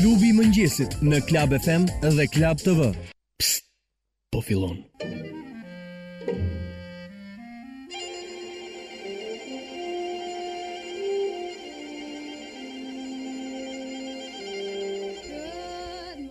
Klubi i mëngjesit në Club FM dhe Club TV. Psst, po fillon.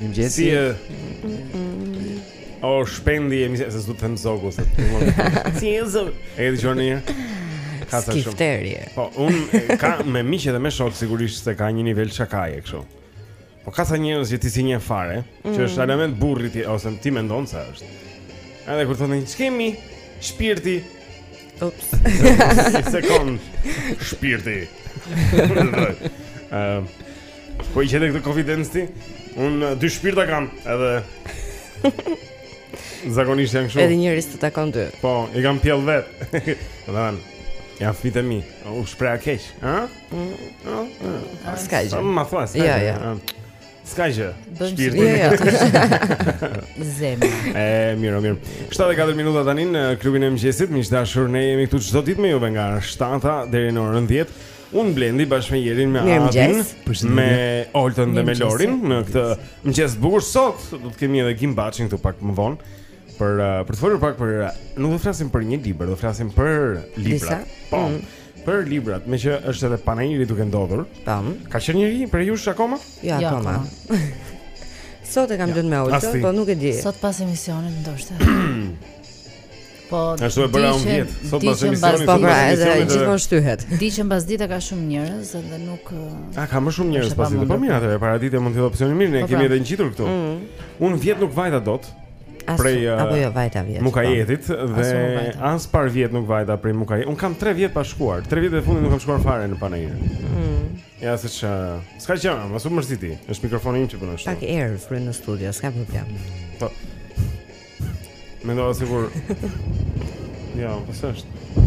Mëngjesi. Si e O shpendi e se s'du të them zogu se të mund. Si je zog. E di çoni. Ka sa shumë. Po un kam me miq dhe me shok sigurisht se ka një nivel shakaje kështu. Po ka sa njerëz që ti s'i njeh fare, mm. që është element burri ti ose ti mendon se është. Edhe kur të thonë ç'kemi shpirti Ups. Si se kon shpirti. Ehm. Po e gjete këtë konfidencë ti? Un eh, dy shpirta kam, edhe Zakonisht janë kështu. Edhe njëri s'të takon ty. Po, i kam pjell vet. Domethënë, Ja fitë mi, u shpreha keq, ha? Mm. S'ka gjë. Sa më thua, s'ka. Ja, ja. S'ka gjë. Shpirti. Jo, jo. Zemra. E mirë, mirë. 74 minuta tani në klubin e mëngjesit, miq të dashur, ne jemi këtu çdo ditë me juve nga 7-a deri në orën 10. Un Blendi bashkë me Jerin me Adin, me Oltën dhe me Lorin në këtë mëngjes të bukur sot. Do të kemi edhe Gimbaçin këtu pak më vonë. Për uh, për të folur pak për uh, nuk do të flasim për një libër, do të flasim për librat. Po. Mm -hmm. Për librat, meqë është edhe panairi duke ndodhur. Tam. Po. Ka qenë njëri prej jush akoma? Jo, ja, akoma. Sot e kam lënë ja, me Olta, po nuk e di. Sot pas emisionit ndoshta. Po. Ashtu e bëra unë vjet. Sot pas emisionit po pra, edhe gjithmonë shtyhet. Di që mbasdite ka shumë njerëz dhe nuk Ka ka më shumë njerëz pasdite. Po mirë, atëherë paradite mund të jetë opsion i mirë, ne po, kemi pra. dhe ngjitur këtu. Mm. Unë vjet nuk vajta dot. prej eh, apo jo vajta vjet. Po. Mukajetit dhe as parvjet nuk vajta prej. Un kam 3 vjet pa shkuar. 3 vjet e fundit nuk kam shkuar fare në Panair. Mm. Ja se ç'a. Eh, s'ka gjë, mos u mërzit ti. Është mikrofoni im që punon kështu. Pak erë fry në studio, s'ka problem. Po. Mendova sikur. Jo, po s'është.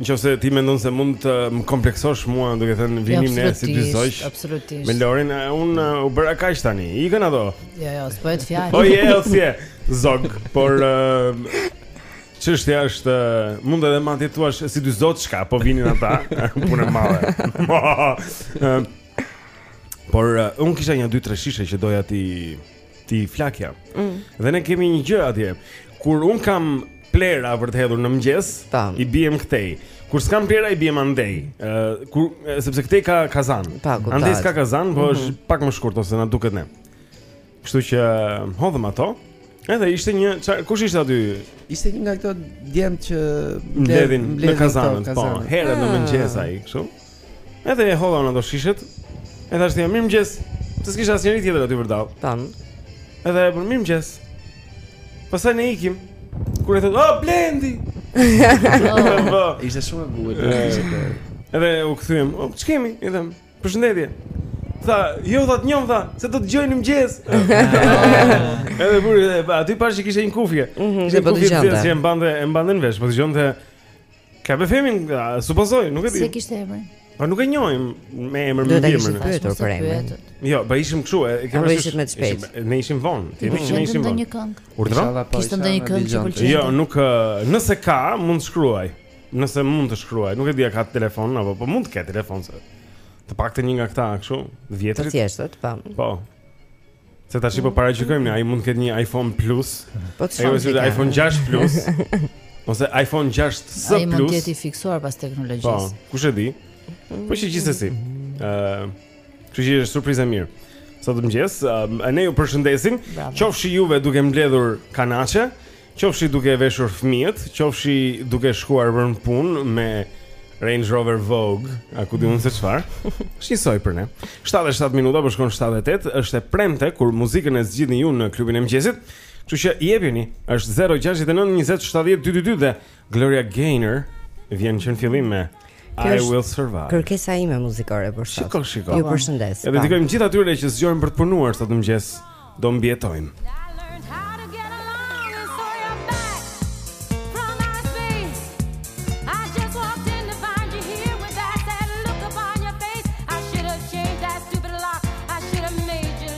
Në qoftë se ti mendon se mund të më kompleksosh mua duke thënë vinim ne si dy zogj Absolutisht Me Lorin, unë uh, u bëra kaq tani, ikën ato Jo, jo, s'po e të fjalë Po, o si je, zog, por uh, çështja është, uh, mund edhe mos ta thuash si dy zoçka Po vinin ata, punë e madhe uh, Por uh, unë kisha nja dy tre shishe që doja t'i T'i flakja. Mm. Dhe ne kemi një gjë atje. Kur un kam plehra për të hedhur në mëngjes, i biem këtej. Kur s'kam plehra i biem andej. Ë uh, kur sepse këtej ka kazan. Andej s'ka kazan, po është mm -hmm. pak më shkurt ose na duket ne. Kështu që hodhëm ato. Edhe ishte një çfarë kush ishte aty? Ishte një nga këto djem që mbledhin në kazanët, po. Herët në ah. mëngjes ai, kështu. Edhe i hodha unë ato shishet. I thashë ti mirëmëngjes. Se s'kish asnjëri tjetër aty vërdallë. Tani. Edhe ai po mirëmëngjes. Pastaj ne ikim. Kur thotë, "Oh, Blendi." Po. Ishte shumë e bukur. Edhe u kthyem. Oh, ç'kemi? I them, "Përshëndetje." Tha, "Jo, tha të njoh, tha, se unë të dëgjoj në mëngjes." Edhe kur aty pashë kishte një kufje. Mhm, po dëgjonte. Si e mbante, e mbante në vesh, po dëgjonte Club FM-in, supozoj, nuk e di. Si e kishte emrin. Po nuk e njohim me emër me firmën. Do ta pyes për emrin. Jo, po ishim këtu, e kemi qenë. Ishim më shpejt. Ne ishim vonë. Ti nuk ishim ishim vonë. Urdhëro? Po ishte ndonjë këngë që pëlqeu. Jo, nuk nëse ka, mund të shkruajë. Nëse mund të shkruajë, nuk e di a ka telefon apo po mund të ketë telefon se. Të paktën një nga këta kështu, të vjetrit. Të thjeshtë, po. Po. Se tashi po paragjykojmë ne, ai mund të ketë një iPhone Plus. Po të shohim. Ai është iPhone 6 Plus. Ose iPhone 6s Plus. Ai mund të jetë i fiksuar pas teknologjisë. Po, kush e di? Po gjithsesi. Ëh, uh, kjo është surprizë e mirë. Sot në mëngjes, uh, ne ju përshëndesim. Qofshi juve duke mbledhur kanaçe, Qofshi duke veshur fëmijët, qofshi duke shkuar për në punë me Range Rover Vogue, a ku di unë se çfarë. Është njësoj për ne. 7 e 7 minuta po shkon 7 e 8, është e premte kur muzikën e zgjidhni ju në klubin e mëngjesit. Kështu që jepini, është 069 20 70 222 dhe Gloria Gaynor vjen që në fillim me I will survive. Kërkesa ime muzikore për sot. Shiko, shiko. Ju përshëndes. E dedikojmë gjithë atyre që zgjohen për të punuar sot në mëngjes, do mbijetojmë.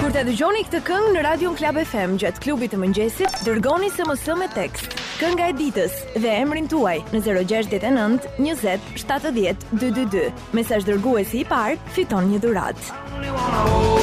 Kur ta dëgjoni këtë këngë në Radion Club FM gjatë klubit të mëngjesit, dërgoni SMS me tekst. Kënga e ditës dhe emrin tuaj në 069 20 70 222. Mesazhdërguesi i parë fiton një dhuratë.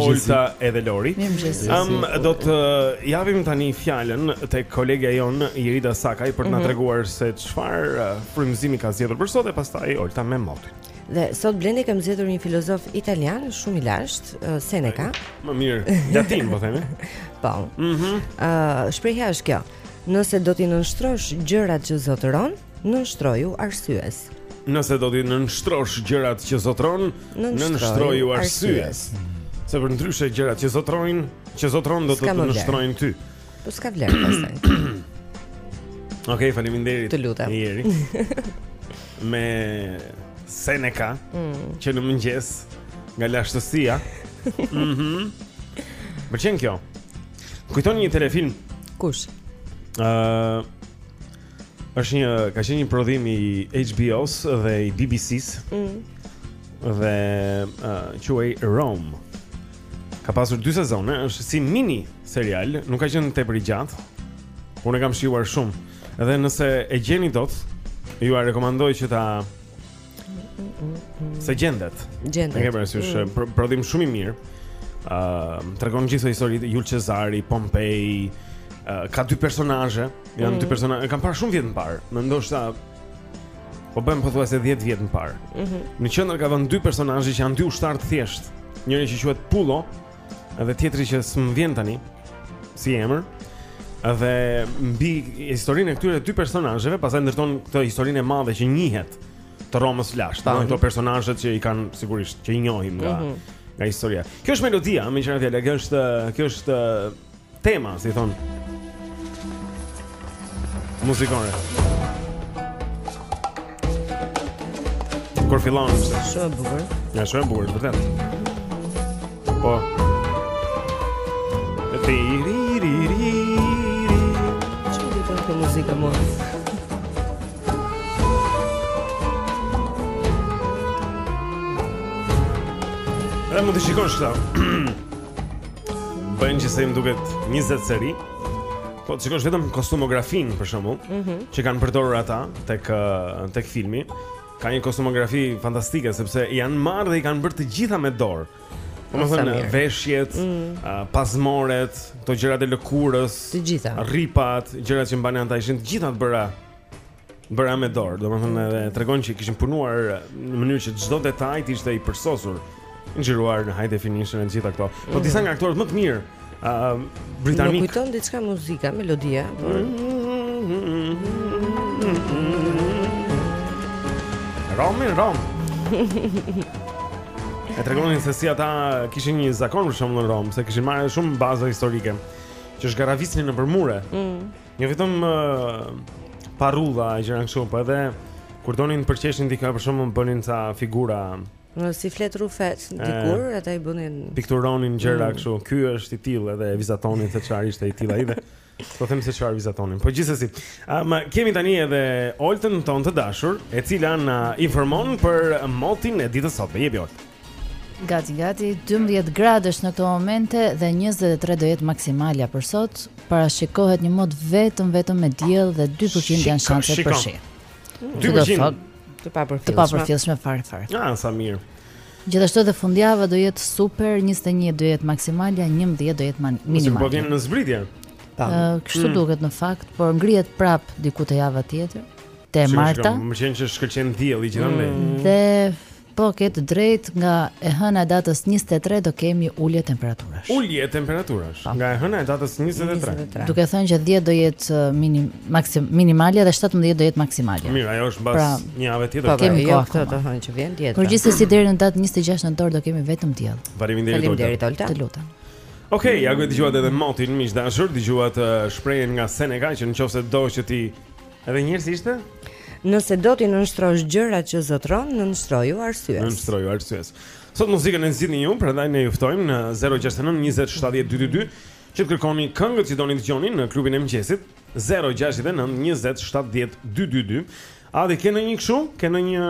Olta edhe Lori. Ëm do të uh, japim tani fjalën tek kolegia jonë Irida Sakaj për të na mhm. treguar se çfarë uh, frymëzimi ka zgjedhur për sot e pastaj Olta me motin. Dhe sot Blendi kam zgjedhur një filozof italian shumë i lashtë, uh, Seneka. Më mirë, latin po themi. Po. Mhm. Ë, shprehja është kjo. Nëse do t'i nënshtrosh gjërat që zotëron, Nënshtroju arsyes. Nëse do t'i nënshtrosh gjërat që zotron, nënshtroju arsyes. Se përndryshe gjërat që zotrojnë, që zotron do të të nënshtrojnë ty. Po s'ka vlerë pastaj. Okej, okay, faleminderit. Të lutem. Jeri. Me Seneca, mm. që në mëngjes nga lashtësia. Mhm. Mm Për çfarë kjo. Kujton një telefilm? Kush? Ëh, uh, Është një ka qenë një prodhim i HBO-s dhe i BBC-s. Mm. Dhe uh, quhej Rome. Ka pasur dy sezone, është si mini serial, nuk ka qenë tepër i gjatë. Unë e kam shijuar shumë. Dhe nëse e gjeni dot, jua rekomandoj që ta se gjendet. Gjendet. Në qoftë se është mm. pro prodhim shumë i mirë. Ëm uh, tregon gjithë historitë Jul Cezari, Pompei, uh, ka dy personazhe. Janë mm. dy persona, e kam parë shumë vjet më parë. Ndoshta po bëhen pothuajse 10 vjet më parë. Mm -hmm. Në qendër ka vënë dy personazhe që janë dy ushtarë të thjeshtë. Njëri që quhet Pullo, edhe tjetri që s'më vjen tani si emër. Dhe mbi historinë e këtyre dy personazheve, pastaj ndërton këtë historinë e madhe që njihet të Romës së lashtë, mm -hmm. këto personazhet që i kanë sigurisht që i njohim nga mm -hmm. nga historia. Kjo është melodia, meqë ra fjala, kjo është kjo është Tema, si i thonë. Muzikore. Kur fillon është shumë e bukur. Ja shumë e bukur, vërtet. Po. E ti ri ri ri. Çfarë do të muzika më? Edhe mund t'i shikosh këta Bëhen gjithsej më duket 20 seri Po të shikosh vetëm kostumografinë për shembull mm -hmm. Që kanë përdorur ata tek, tek filmi Ka një kostumografi fantastike Sepse janë marrë dhe i kanë bërë të gjitha me dorë Domethënë, veshjet, mm. uh, parzmoret, këto gjërat e lëkurës Të gjitha Rripat, gjërat që mbanin ata ishin të gjitha të bëra bëra me dorë, domethënë edhe tregon që kishin punuar në mënyrë që çdo detaj të ishte i përsosur, xhiruar në high definition e të gjitha këto. Po mhm. disa nga aktorët më të mirë, ë uh, britanikë. Më kujton diçka muzika, melodia, por Romi Rom. E tregonin se si ata kishin një zakon për shembull në Romë, se kishin marrë shumë baza historike që zhgarravisnin nëpër mure. Mm. Një jo vetëm uh, parrulla e gjëra kështu, po edhe kur donin përqeshin dikë për shembull bënin ca figura si flet rufet dikur e, ata i bënin pikturonin gjëra mm. kështu. Ky është i tillë edhe vizatonin se çfarë ishte i tillë ai dhe s'po them se çfarë vizatonin. Po gjithsesi, um, kemi tani edhe Oltën tonë të dashur, e cila na informon për motin e ditës sot. Jepi Oltë. Gati gati 12 gradë është në këto momente dhe 23 do jetë maksimalja për sot. Parashikohet një mot vetëm vetëm me diell dhe 2% janë shanset për shi. 2% të papërfillshme. Të papërfillshme fare fare. Ja, ah, sa mirë. Gjithashtu edhe fundjava do jetë super, 21 do jetë maksimalja, 11 do jetë minimalja. Nuk po vjen në zbritje. Po. Kështu mm. duket në fakt, por ngrihet prap diku te java tjetër, te marta. Më pëlqen që shkëlqen dielli gjithandej. Mm. Dhe Po ke të drejtë, nga e hëna e datës njëzet e tre do kemi ulje temperaturash. Ulje temperaturash po. nga e hëna e datës njëzet e tre. Do me thënë që dhjetë do jetë uh, minim maksim minimalja dhe shtatëmbëdhjetë do jetë maksimalja. Mirë, ajo është mbas pra, një jave tjetër. Po kemi jo këtë të hënë që vjen dhjetë. Por gjithsesi deri në datë njëzet e gjashtë nëntor do kemi vetëm diell. Faleminderit Olta. Faleminderit Olta. Të lutem. Ok, ja ku e dëgjuat edhe motin, miq të dashur, dëgjuat uh, shprehjen nga Seneca, që në qofë se do që ti Edhe një herë si ishte? Nëse do t'i nënshtrosh gjërat që zotëron, nënshtroju arsyes. Nënshtroju arsyes. Sot muzikën e zgjidhni ju, prandaj ne ju ftojmë në 069 20 70 222 që të kërkoni këngët që doni të dëgjoni në klubin e mëngjesit 069 20 70 222. Adi, ke ndonjë kështu? Ke ndonjë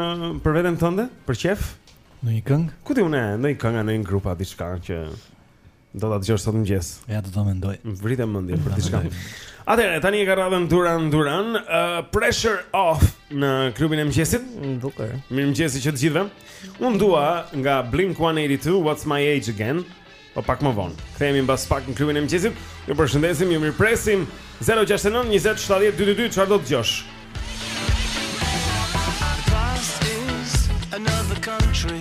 për veten tënde? Për qejf? Ndonjë këngë? Ku ta di unë, ndonjë këngë, ndonjë grup apo diçka që Do ta dëgjosh sot mëngjes. Ja do ta mendoj. Vrite mendjen për diçka. Atëherë tani e ka radhën Duran Duran, uh, Pressure Off në klubin e mëngjesit. Bukur. Mirëmëngjes që të gjithëve. Unë dua nga Blink-182 What's My Age Again. Po pak më vonë. Kthehemi mbas pak në klubin e mëngjesit. Ju përshëndesim, ju mirëpresim. 069 20 70 222 çfarë do të dëgjosh? Another country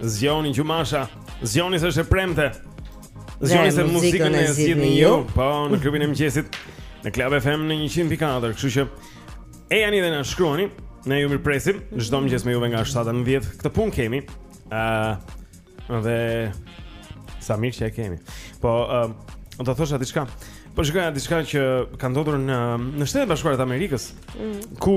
Zgjohuni gjumashë, zgjohuni se është e premte. Zgjohuni se muzikën e zgjidhni ju, po në klubin e mëngjesit në Club FM në 100.4, kështu që ejani dhe na shkruani, ne ju mirëpresim çdo mëngjes me juve nga 7:10. Këtë punë kemi. ë uh, dhe sa mirë që e kemi. Po ë uh, do të thosha diçka. Po shikoj atë diçka që ka ndodhur në në Shtetet e Bashkuara të Amerikës, mm. ku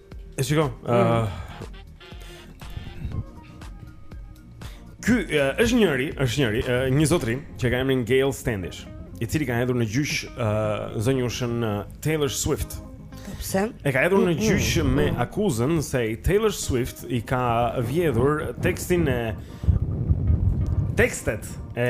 E shiko, ë uh, Ky uh, është njëri, është njëri, uh, një zotëri që e ka emrin Gail Standish, i cili ka hedhur në gjyq uh, zonjushën uh, Taylor Swift. Pse? E ka hedhur në gjyq me akuzën se Taylor Swift i ka vjedhur tekstin e tekstet e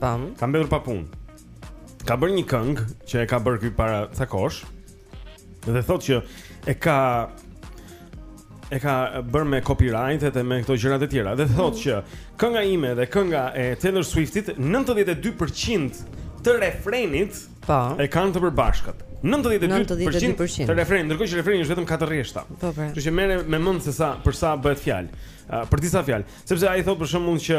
Pam. Ka mbetur pa punë. Ka bërë një këngë që e ka bërë para ca kohësh. Dhe thotë që e ka e ka bërë me copyright e me këto gjëra të tjera. Dhe thotë mm. që kënga ime dhe kënga e Taylor Swiftit 92% të refrenit po. e kanë të përbashkët. 92% të refrenit, ndërkohë që refreni është vetëm katër rreshta. Po, po. Kështu që merre me mend se sa për sa bëhet fjalë. Uh, për disa fjalë, sepse ai thotë për shembull që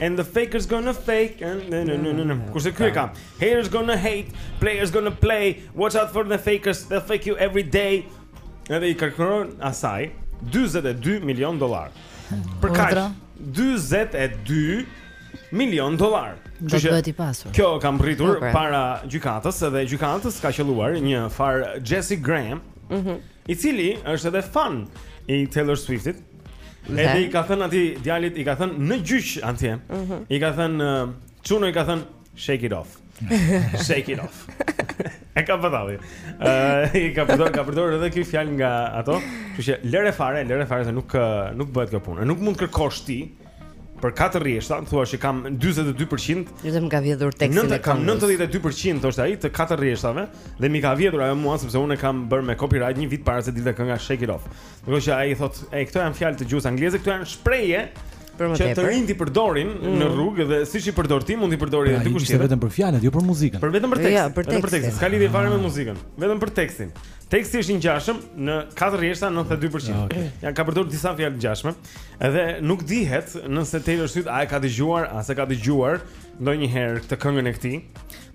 And the fakers gonna fake and no no no no. no. Kurse ky e ka. Haters gonna hate, players gonna play. Watch out for the fakers, they'll fake you every day. Edhe i kërkon asaj 42 milion dollar. Për kaq 42 milion dollar. Do të bëhet i pasur. Kjo ka mbërritur okay. para gjykatës dhe gjykatës ka qëlluar një farë Jesse Graham, mm -hmm. i cili është edhe fan i Taylor Swiftit. Edhe i ka thënë atij djalit, i ka thënë në gjyq atje. Mm -hmm. I ka thënë uh, çuno i ka thënë shake it off. shake it off. e ka vëdhali. Ë uh, i ka përdor, ka përdor edhe këtë fjalë nga ato. Kështu që lëre fare, lëre fare se nuk nuk bëhet kjo punë. Nuk mund të kërkosh ti për katër rreshta, thua se kam 42%. Më ka vjedhur tekstin. Nëntë kam 92% thoshte ai të katër rreshtave dhe m'i ka vjedhur ajo mua sepse unë kam bërë me copyright një vit para se të dilte kënga Shake It Off. Kështu që ai thotë, e këto janë fjalë të gjuhës angleze, këto janë shprehje për më tepër. Që të rinjtë i përdorin mm. në rrugë dhe siç i përdor ti, mund t'i përdori pra, edhe dikush tjetër. Vetëm për fjalët, jo për muzikën. Për vetëm për tekstin. Ja, për tekstin. Për tekstin. S'ka lidhje fare me muzikën, vetëm për tekstin. Teksti është i ngjashëm në 4 rreshta 92%. Ja, okay. ka përdorur disa fjalë të ngjashme. Edhe nuk dihet nëse Taylor Swift a e ka dëgjuar, a s'e ka dëgjuar ndonjëherë këtë këngën e këtij.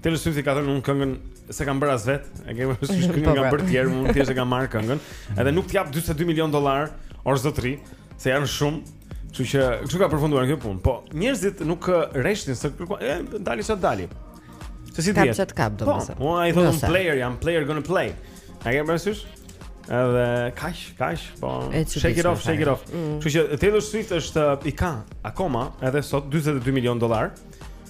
Taylor Swift ka thënë unë këngën s'e kam bërë as vetë, e ke më shumë këngë ma kanë bërë të tjerë, unë thjesht e kam marrë këngën. Edhe nuk t'jap 42 milion dollar or zotëri, se janë shumë. Kështu që kështu ka përfunduar kjo punë. Po njerëzit nuk reshtin se kërkojnë, dali sa dali. Se s'i dihet. Kap ç'të kapësh do të thotë. Po, ai thonë un player, jam player gonna play. A ke parasysh? Edhe kaq, kaq, po. Shake it off, shake it off. Mm. Kështu që Taylor Swift i ka akoma edhe sot 42 milion dollar.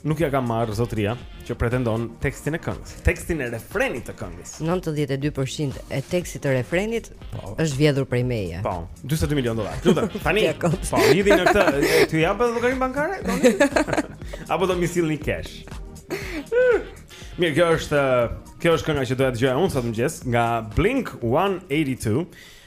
nuk ia ka marrë zotëria që pretendon tekstin e këngës, tekstin e refrenit të këngës. 92% e tekstit të refrenit po, është vjedhur prej meje. Po, 42 milion dollar. Lutem, tani. po, lidhi në këtë, t'ju jap edhe llogarinë bankare? Apo do m'i sillni cash? Mirë, kjo është kjo është kënga që doja të dëgjoja unë sot në mëngjes nga Blink 182.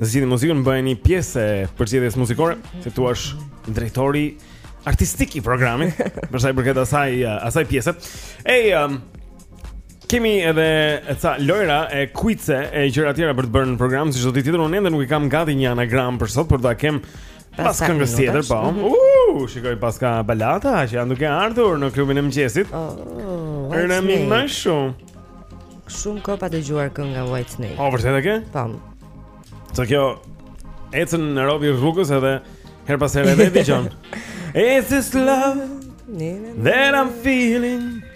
Zgjidhni muzikën, bëhuni pjesë e përzgjedhjes muzikore, se thua drejtori artistik i programit, për sa i përket asaj eh, asaj pjese. Ej, um, kemi edhe ca lojra e kuice e gjëra tjera për të bërë në program, si çdo ditë tjetër unë ende nuk e kam gati një anagram për sot, por do ta kem Pas këngës tjetër, po. Mhm. Uuu, shiko pas ka balada, që janë duke ardhur në klubin e mëngjesit. Oh, Rëna mi më shumë. Shumë kohë pa dëgjuar kënga White Snake. O, vërtet e ke? Po. Të kjo, ecën në robi rrugës edhe her pas her edhe dëgjon. Is this love that I'm feeling?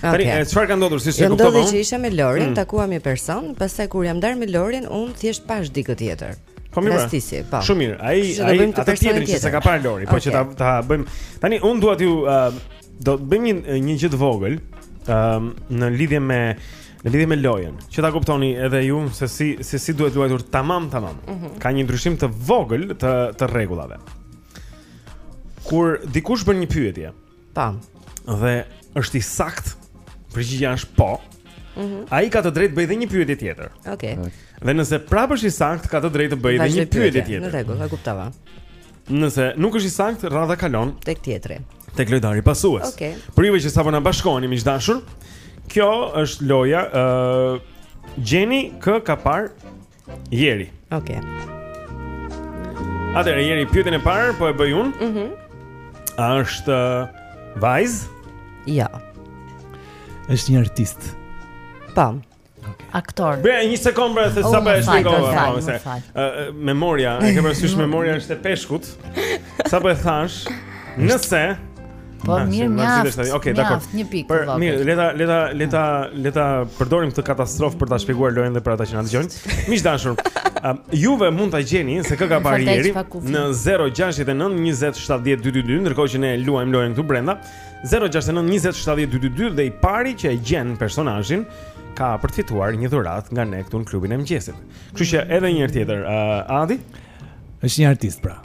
Tani okay. çfarë ka ndodhur siç e kuptova? Ndodhi që isha me Lorin, mm. takuam një person, pastaj kur jam ndar me Lorin, un thjesht pash dikë tjetër. Po mirë. Rastisi, po. Shumë mirë. Ai ai atë tjetrin që s'e ka parë Lori, po që ta ta bëjmë. Tani un dua t'ju do të bëjmë një një gjë të vogël, ëm në lidhje me në lidhje me lojën, që ta kuptoni edhe ju se si se si duhet luajtur tamam tamam. Mhm. Ka një ndryshim të vogël të të rregullave. Kur dikush bën një pyetje, Po. Dhe është i sakt. Përgjigja është po. Mm -hmm. Ai ka të drejtë bëjë dhe një pyetje tjetër Okej okay. Dhe nëse prapë është i sakt Ka të drejtë bëjë dhe një pyetje tjetër Në rregull, e kuptova Nëse nuk është i sakt, radha kalon Tek tjetri Tek lojtari pasues Okej okay. Për juve që sapo na bashkoheni, miq të dashur Kjo është loja uh, Gjeni kë ka parë Jeri. Okej. Okay. Atëherë Jeri pyetjen e parë po e bëj unë. Mhm. Mm A është uh, vajz? Jo. Është një artist. Pam. Po. Okay. Aktor. Be, një sekond pra se oh, sapo e shpjegova. Po, uh, memoria, e ke parasysh memoria është e peshkut. Sapo e thash. Nëse Po ah, mirë, mjaft. Okej, okay, dakor. Një pikë. Po mirë, le ta le ta le ta le ta përdorim këtë katastrofë për ta shpjeguar lojën dhe për ata që na dëgjojnë. Miq të dashur, um, juve mund ta gjeni se kë ka parë Jeri në 069 20 70 222, ndërkohë që ne luajmë lojën këtu brenda. 069 20 70 222 dhe i pari që e gjen personazhin ka për të fituar një dhuratë nga ne këtu në klubin e mëngjesit. Kështu që edhe një herë tjetër, uh, Adi është një artist pra.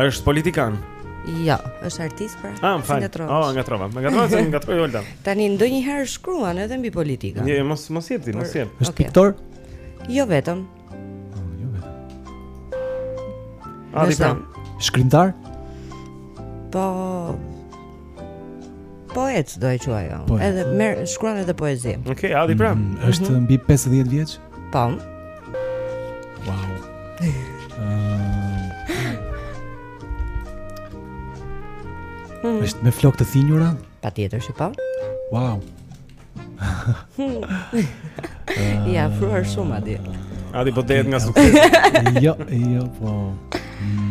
Është politikan. Jo, është artist pra. Ah, më fal. Oh, nga trova. Nga trova se nga trova Olta. Tani ndonjëherë shkruan edhe mbi politikën. Jo, jo, mos mos jep ti, mos jep. Është piktor? Jo vetëm. Ah, jo vetëm. Ah, di pra. Shkrimtar? Po. Poet do e quaj ajo. Edhe merr shkruan edhe poezi. Okej, okay, Adi pra. Mm, është mhm. mbi 50 vjeç? Po. Wow. Mm. Është me flokë të thinjura? Patjetër që po. Wow. je afruar shumë atje. Adi po dehet nga suksesi. jo, jo, po. Mm.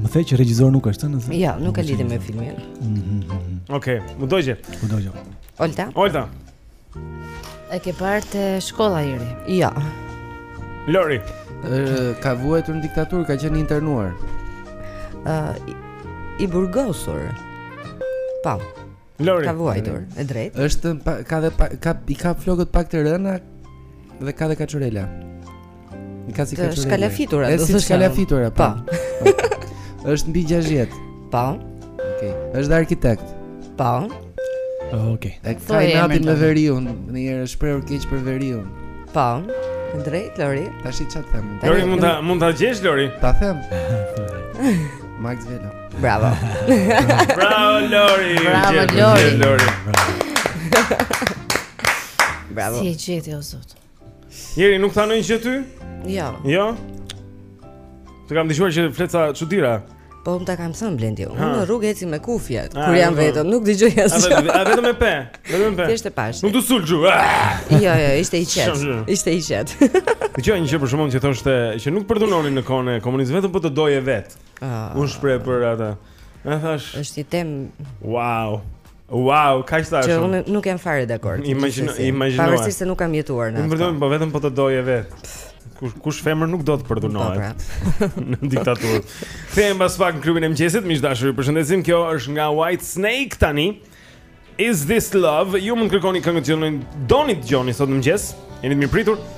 Më the që regjizor nuk është, nëse. Jo, nuk ka lidhje me filmin. Mhm. Mm Okej, okay, më dogje. Më dogje. Olta. Olta. E ke parë te shkolla Iri? Jo. Lori. Ë ka vuajtur në diktaturë, ka qenë i internuar. Ë i burgosur. Po. Lori. Ka vuajtur, e drejtë. Është ka dhe pa, ka i ka flokët pak të rëna dhe ka dhe kaçurela. I ka si kaçurela. Shkalafitura, do të thosh. Shkalafitura, po. Është mbi 60. Po. Okej. Është arkitekt. Po. Ah, okej. E ka inatin me veriun, një herë shprehur keq për veriun. Po. Drejt Lori. Tash i çat them. Lori mund ta mund ta gjesh Lori. Ta them. Maks Velo. Bravo. Bravo Lori. Bravo Lori. Bravo. Bravo. Si e gjeti o zot. Njeri nuk tha ndonjë gjë ty? Jo. Jo. Të kam dëgjuar që flet ca çudira. Po unë ta kam thënë Blendi, unë në rrugë eci me kufje, kur jam vetëm, nuk dëgjoj asgjë. A vetëm me pe, vetëm e pe. Thjesht e pashë. Nuk t'u sul ty. Ah! Jo, jo, ishte i qetë. Ishte i qetë. Dëgjoj një gjë për Shkakun që thoshte që nuk përdhunonin në kohën e komunizmit, vetëm po të doje vetë. Ah. U shpreh për atë. Më thash. Është i tem. Wow. Wow, kaq sa është. Që unë nuk jam fare dakord. Imagjino, imagjino. Pavarësisht se nuk kam jetuar në. Më po vetëm po të doje vetë. Kush kush femër nuk do të përdhunohet po, pra. në diktaturë. Kthehemi pas pak në klubin e mëngjesit, miq të dashur, ju përshëndesim. Kjo është nga Whitesnake tani. Is this love? Ju mund të kërkoni këngët që doni të dëgjoni sot në mëngjes. Jeni të mirëpritur.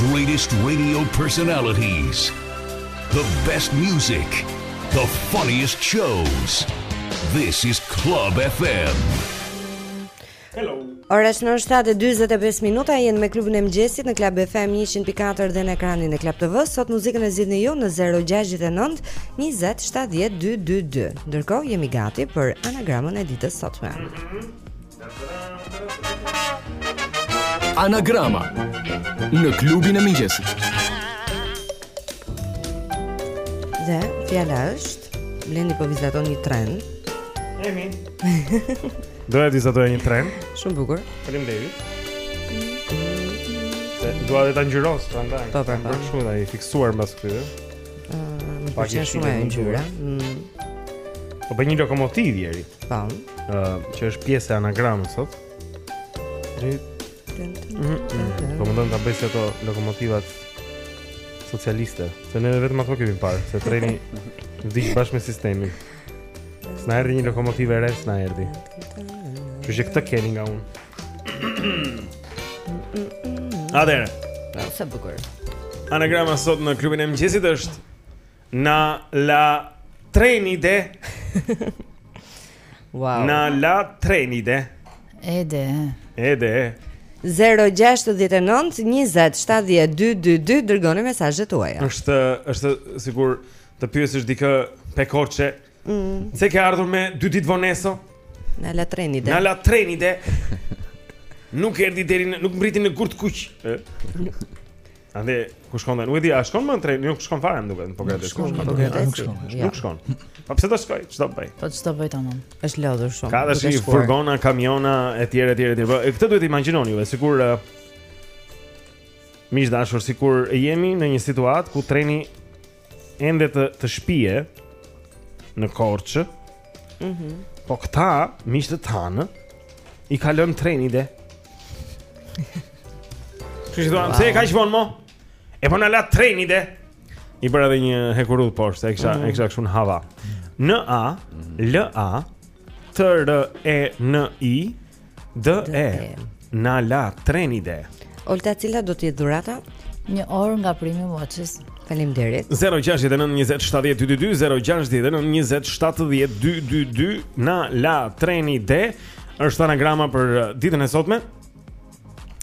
greatest radio personalities. The best music. The funniest shows. This is Club FM. Hello. Ora shënon 7:45 minuta, jemi me klubin e mëngjesit në Club FM 100.4 dhe në ekranin e Club TV. Sot muzikën e zgjidhni ju në 069 20 70 222. Ndërkohë jemi gati për anagramën e ditës së sotme. Anagrama në klubin e mëngjesit. Dhe fjala është Blendi po vizaton një tren. Emi. Do të vizatoj një tren. Shumë bukur. Faleminderit. Se dua të ta ngjyros prandaj. Po, po, po. Shumë e fiksuar mbas këtyre. Ëh, më pëlqen shumë ajo ngjyra. Mm. Po bëj një lokomotivë Iri. Po. Ëh, që është pjesë e anagramës sot. Drejt. Po mundohem ta bëj si ato lokomotivat socialiste Se ne vetëm ato kemi parë Se treni vdiq bashkë me sistemin S'na erdhi një lokomotivë e re, s'na erdhi Që që këtë keni nga unë A, dhe re Sa bukur Anagrama sot në klubin e mëngjesit është Na la treni de Wow Na la treni de Ede Ede 069 20 70 222 Dërgoni mesazhet tuaja është, është sigur Të pyesësh dikë pe Korçe. Mm. Se ke ardhur me dy ditë vonesë? Na la treni de. Na la treni de. nuk erdhi deri në, nuk mbërriti në Gur të Kuq. Ande, ku shkon ai? Nuk e di, a shkon më treni? Nuk shkon fare, më duket, në Pogradec. Nuk shkon, nuk shkon. Nuk shkon. Ja. Nuk shkon. Pa pse do shkoj? Ç'do bëj? Po ç'do bëj tamam? Është lodhur shumë. Ka dashi furgona, kamiona etj etj etj. Po këtë duhet të imagjinoni juve, sikur uh, miq të dashur, sikur jemi në një situatë ku treni ende të të shpie në Korçë. Mhm. Mm po këta miqtë tanë i kalon treni de. Kështu që pse kaq vonë mo? E po na la treni de. I bëra edhe një hekurudhë poshtë, e kisha e kisha kështu në hava. N A L A T R E N I D E na la treni de. Olta cila do të jetë dhurata? Një orë nga Prime Watches. Faleminderit. 069 20 70 222 069 20 70 222 na la treni de është anagrama për uh, ditën e sotme.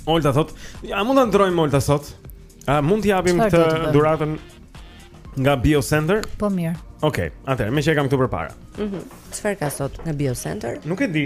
Olta thot, a mund ta ndërrojmë Olta sot? A mund t'i japim këtë dhuratën nga Bio Center? Po mirë. Okej, okay, atëherë meqë e kam këtu përpara. Mhm. Mm Çfarë ka sot nga Bio Center? Nuk e di.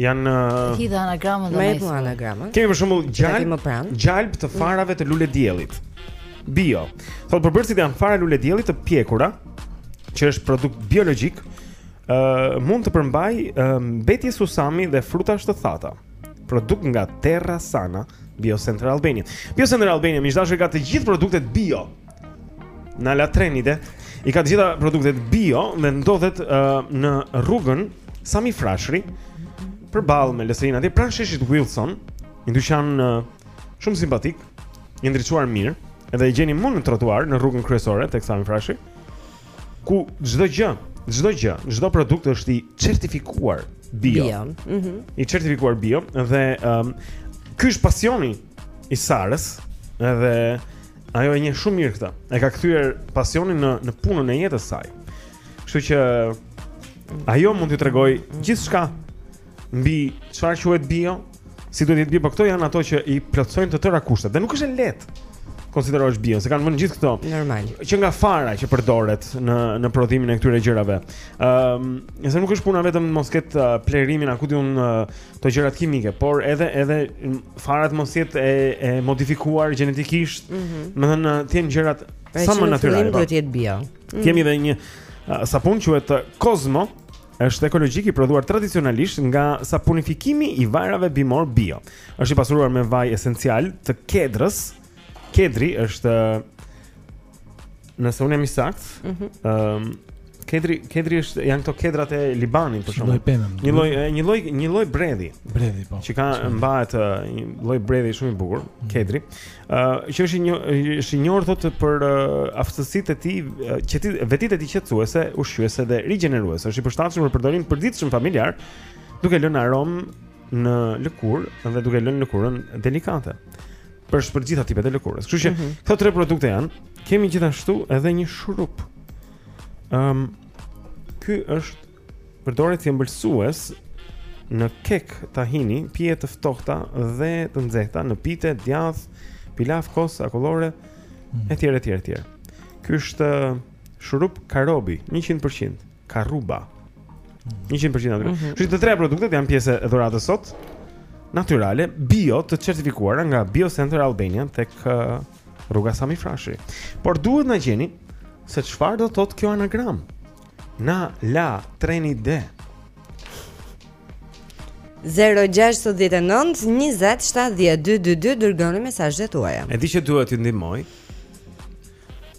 Janë uh, Hidha anagramën dhe më e thua anagramën. Kemi për shembull gjalpë, gjalpë të farave të lulediellit. Bio. Thotë përbërësit janë fara luledielli të pjekura, që është produkt biologjik, ë uh, mund të përmbajë uh, mbetje susami dhe frutash të thata. Produkt nga Terra Sana, Bio Center Albania. Bio Center Albania miq të dashur ka të gjithë produktet bio. Na la treni de i ka të gjitha produktet bio dhe ndodhet uh, në rrugën Sami Frashëri përballë me Lësërin atje pranë sheshit Wilson, një dyqan uh, shumë simpatik, i ndriçuar mirë, edhe e gjeni mu në trotuar në rrugën kryesore tek Sami Frashëri, ku çdo gjë, çdo gjë, çdo produkt është i certifikuar bio. bio. Mm -hmm. I certifikuar bio dhe um, ky është pasioni i Sarës, edhe Ajo e njeh shumë mirë këto. E ka kthyer pasionin në në punën e jetës së saj. Kështu që ajo mund t'ju tregojë gjithçka mbi çfarë quhet bio, si duhet të jetë bio, por këto janë ato që i plotësojnë të tëra kushtet. Dhe nuk është e lehtë të konsiderohesh bio, se kanë vënë gjithë këto. Normal. Që nga fara që përdoret në në prodhimin e këtyre gjërave. Ëm, um, se nuk është puna vetëm të mos ketë uh, plehërimin, a ku di unë uh, Këto gjërat kimike, por edhe edhe fara të mos jetë e, e modifikuar gjenetikisht. Mm -hmm. Domethënë, të jenë gjërat pra, sa më natyrale. Po. Duhet të jetë bio. Mm. Kemi edhe një uh, sapun quhet Cosmo, është ekologjik i prodhuar tradicionalisht nga sapunifikimi i vajrave bimore bio. Është i pasuruar me vaj esencial të kedrës. Kedri është Nëse unë jam i saktë, ëh, mm -hmm. Kedri, kedri është janë këto kedrat e Libanit për shkak. Një lloj një lloj një lloj bredhi. Bredhi po. Që mbahet një lloj bredhi shumë i bukur, mm. kedri. Ë uh, që është një është i njohur thotë për uh, aftësitë e tij, që ti vetitë e tij qetësuese, ushqyese dhe rigjeneruese. Është i përshtatshëm për përdorim përditshëm familjar, duke lënë aromë në lëkurë dhe duke lënë lëkurën delikate. për për gjitha tipet e lëkurës. Kështu që mm -hmm. këto tre produkte janë. Kemi gjithashtu edhe një shurup. Ëm ehm, um, ky është përdoret si ëmbëlsues në kek tahini, pije të ftohta dhe të nxehta në pite, djath, pilaf, kos, akullore mm. etj etj etj. Ky është shurup karobi 100%. Karuba. 100% natyral. Mm -hmm. Kështu të tre produktet janë pjesë e dhuratës sot. Natyrale, bio të certifikuara nga Biocenter Albania tek uh, rruga Sami Frashëri. Por duhet na gjeni se çfarë do thotë kjo anagram. Na la treni de. 0-6-19-27-12-22 Dërgoni mesazhet tuaja E di që duhet t'i ndihmoj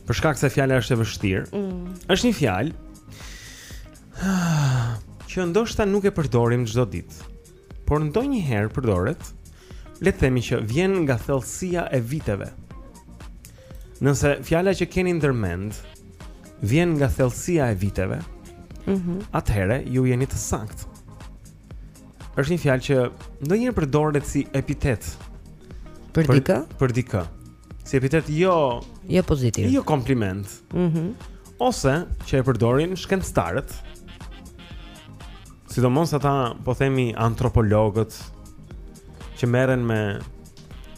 Për shkak se fjala është e vështirë. Mm. Është një fjalë që ndoshta nuk e përdorim çdo ditë, por ndonjëherë përdoret. Le të themi që vjen nga thellësia e viteve. Nëse fjala që keni ndër mend vjen nga thellësia e viteve, mm -hmm. atëherë ju jeni të saktë. Është një fjalë që ndonjëherë përdoret si epitet për dikë, për dikë. Si epitet jo jo pozitiv. Jo kompliment. Mhm. Mm ose që e përdorin shkencëtarët. Sidomos ata po themi antropologët që merren me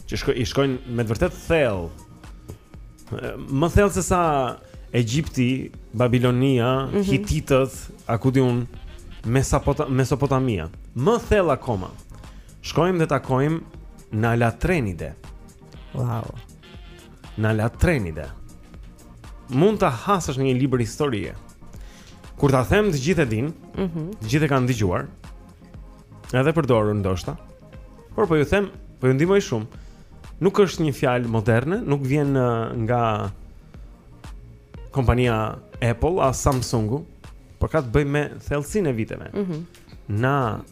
që shko, i shkojnë me të vërtetë thellë. Më thellë se sa Egjipti, Babilonia, mm -hmm. Hititët, a ku di unë Mesopota Mesopotamia. Më thellë akoma. Shkojmë dhe takojmë Na la treni de. Wow. Na la treni de. Mund ta hasësh në një libër historie. Kur ta them të gjithë e din, mm -hmm. të gjithë e kanë dëgjuar. Edhe përdorur ndoshta. Por po ju them, po ju ndihmoj shumë. Nuk është një fjalë moderne, nuk vjen nga kompania Apple as Samsungu, por ka të bëjë me thellësinë e viteve. Mhm. Mm Na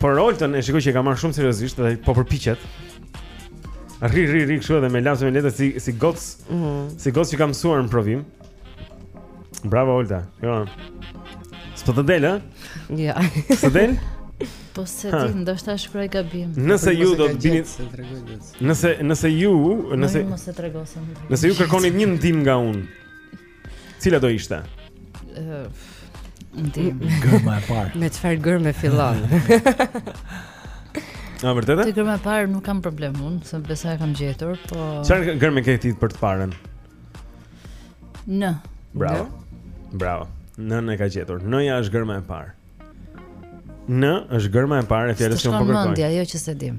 Por Olton e shikoj që e ka marrë shumë seriozisht dhe po përpiqet. Rri rri rri kështu edhe me laps me letë si si goc. Mm -hmm. Si goc që ka mësuar në provim. Bravo Olta. Jo. S'po të del, ë? Ja. S'po del? Po se ti ndoshta e shkruaj gabim. Nëse po, ju do të bini Nëse nëse ju, nëse Nëse ju kërkoni një ndihmë nga unë, Cila do ishte? Uh, gërma e parë. Me çfarë gërme fillon? Na vërtet? Te gërma e parë nuk kam problem unë, se besoj e kam gjetur, po Çfarë gërme ke ti për të parën? N. Bravo. Bravo. N-në e ka gjetur. N-ja është gërma e parë. N është gërma e parë e fjalës që po kërkoj. Është mendja ajo që s'e dim.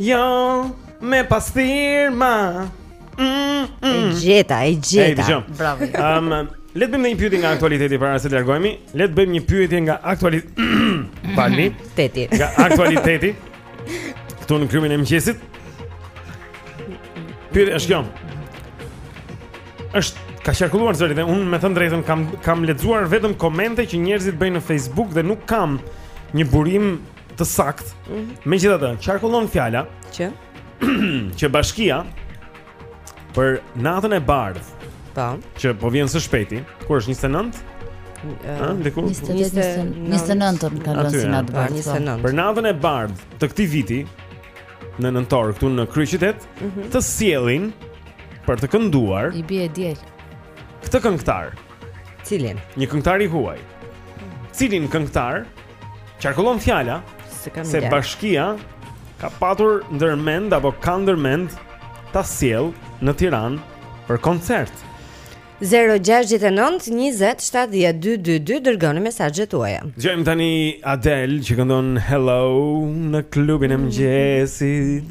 Jo, me pas firma. Mm, mm. E gjeta, e gjeta. Hey, Bravo. Ëm, um, le të bëjmë një pyetje nga aktualiteti para se të largohemi. Le të bëjmë një pyetje nga aktualiteti. Bali. Teti. Nga aktualiteti. Këtu në klubin e mëngjesit. Pyetja është kjo. Është ka qarkulluar zëri dhe unë me thënë të drejtën kam kam lexuar vetëm komente që njerëzit bëjnë në Facebook dhe nuk kam një burim të saktë. Mm -hmm. Megjithatë, qarkullon fjala që që bashkia për natën e bardhë. Po. Që po vjen së shpejti, kur është 29? Ëh, diku 29-ën ka lënë si natë bardhë. 29. Po. Për natën e bardhë të këtij viti në nëntor këtu në kryeqytet, mm -hmm. të sjellin për të kënduar. I bie e diel. Këtë këngëtar. Cilin? Një këngëtar i huaj. Cilin këngëtar? Qarkullon fjala se, se bashkia ka patur ndërmend apo ka ndërmend ta sjell në Tiranë për koncert. 0-6-9-20-70-222 Dërgoni mesazhet tuaja Dëgjojmë tani Adele që këndon Hello Në klubin e mëngjesit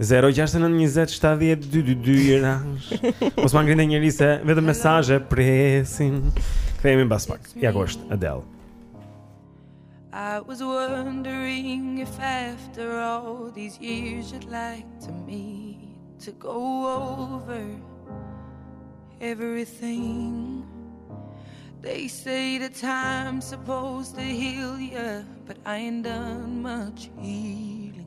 0 6 9 20 7 2 2 2 i rash Mos ma ngrin e njëri se vetëm mesaje presin Këthejemi bas pak Ja ku është Adele I was wondering if after all these years you'd like to meet To go over everything They say the time's supposed to heal ya But I ain't done much healing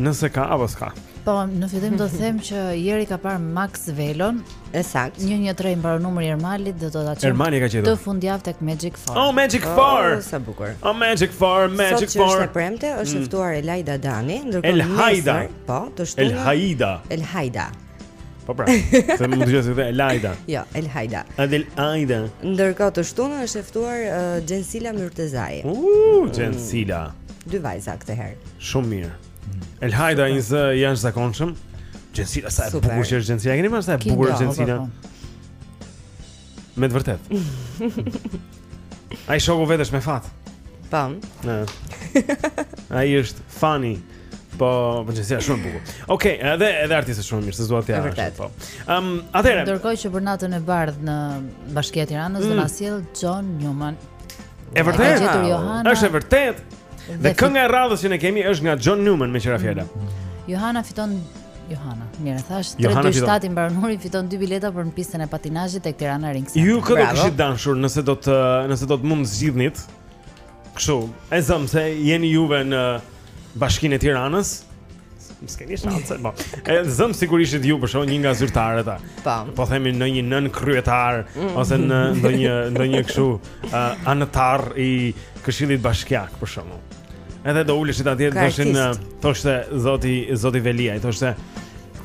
Nëse ka apo s'ka. Po, në fillim do them që Jeri ka parë Max Velon, E saktë. 113 mbaron numri i Ermalit dhe do ta çojmë. Ermali ka gjetur. Këtë fundjavë tek Magic Four. Oh Magic Four. Oh, sa bukur. Oh Magic Four, Magic Four. Sot është e premte, është mm. e ftuar Elhaida Dani, ndërkohë Elhaida. Po, të shtunë. Elhaida. Elhaida. Po pra. Se mund të jetë vetë Elida. Jo, Elhaida. Elhaida. Ndërkohë të shtunën është e ftuar uh, Xhensila Myrtezaj. Uh, Xhensila. Mm. Dy vajza këtë herë. Shumë mirë. Mm. Elhaida zë i jashtëzakonshëm. Xhensila sa e bukur është Xhensila. Keni parë sa e bukur është Xhensila. Me të vërtetë. Ai shoku vet është me fat. Tam. Po. Ne. Ai është funny. Po, po që sjell shumë bukur. Okej, okay, edhe edhe artistë shumë mirë, s'dua të jap. Po. Ëm, um, atëherë. Ndërkohë që për natën e bardhë Bashkia e Tiranës mm. do na sjellë John Newman. E vërtetë. Është e vërtetë. Dhe kënga e radhës që ne kemi është nga John Newman me qira fjala. Mm. Johana fiton Johana. Mirë thashë, 327 i mbaron numri, fiton dy bileta për në pistën e patinazhit tek Tirana Ring Center. Ju kë do kishit dashur nëse do të nëse do të mund zgjidhnit. Kështu, e zëmë se jeni juve në Bashkinë e Tiranës. S'keni shanse, po. E zëmë sigurisht ju për shembull një nga zyrtarët ta. Po. Po themi ndonjë nënkryetar mm. ose në ndonjë ndonjë kështu uh, anëtar i Këshillit Bashkiak për shembull. Edhe do uleshit atje do thoshin thoshte zoti zoti Veliaj, thoshte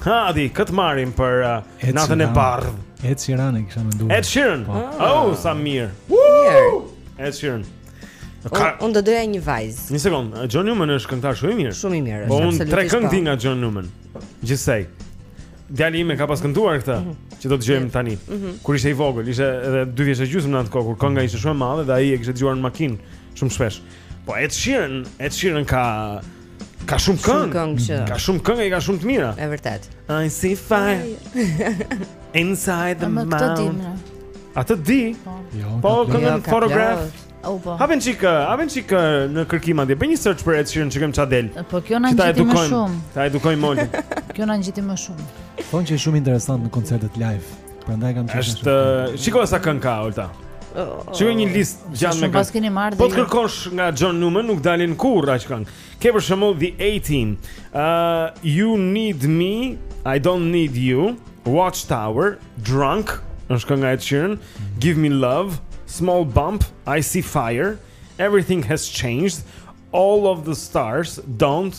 Adi, kë të marrim për uh, natën e bardhë. Ed Sheeran e kisha menduar. Ed Sheeran. Po. Oh, sa mirë. Mirë. Ed Sheeran. Ka... Unë do doja një vajzë. Një sekond, John Newman është këngëtar shumë i mirë. Shumë i mirë. Po unë di tre këngë po. nga John Newman. Gjithsej. Djali im e ka pas kënduar këtë, mm -hmm. që do të dëgjojmë tani. Mm -hmm. Kur ishte i vogël, ishte edhe dy vjeç e gjysmë në atë kohë kur kënga ishte shumë e madhe dhe ai e kishte dëgjuar në makinë shumë shpesh. Po Ed Sheeran, Ed Sheeran ka ka shumë këngë, ka shumë këngë, ka shumë të mira. Është vërtet. I see fire inside the mountain. A të di? Po, jo, po këngën Photograph. Oh, po. Pa vër një çik, pa vër një çik në kërkim atje. Bëj një search për Ed Sheeran, shikojmë ça del. Po kjo na ngjiti më shumë. Ta edukojmë Molin. Kjo na ngjiti më shumë. Thonë që është shumë interesant në koncertet live. Prandaj kam thënë. Ë shiko sa këngë ka Olta. Shiko një listë të gjatë me këngë. Po të kërkosh nga John Newman nuk dalin kurrë kaq këngë. Ke për shembull The A Team. Uh You Need Me, I Don't Need You, Watchtower, Drunk, është kënga e Sheeran, Give Me Love, Small Bump, I See Fire, Everything Has Changed, All of the Stars, Don't,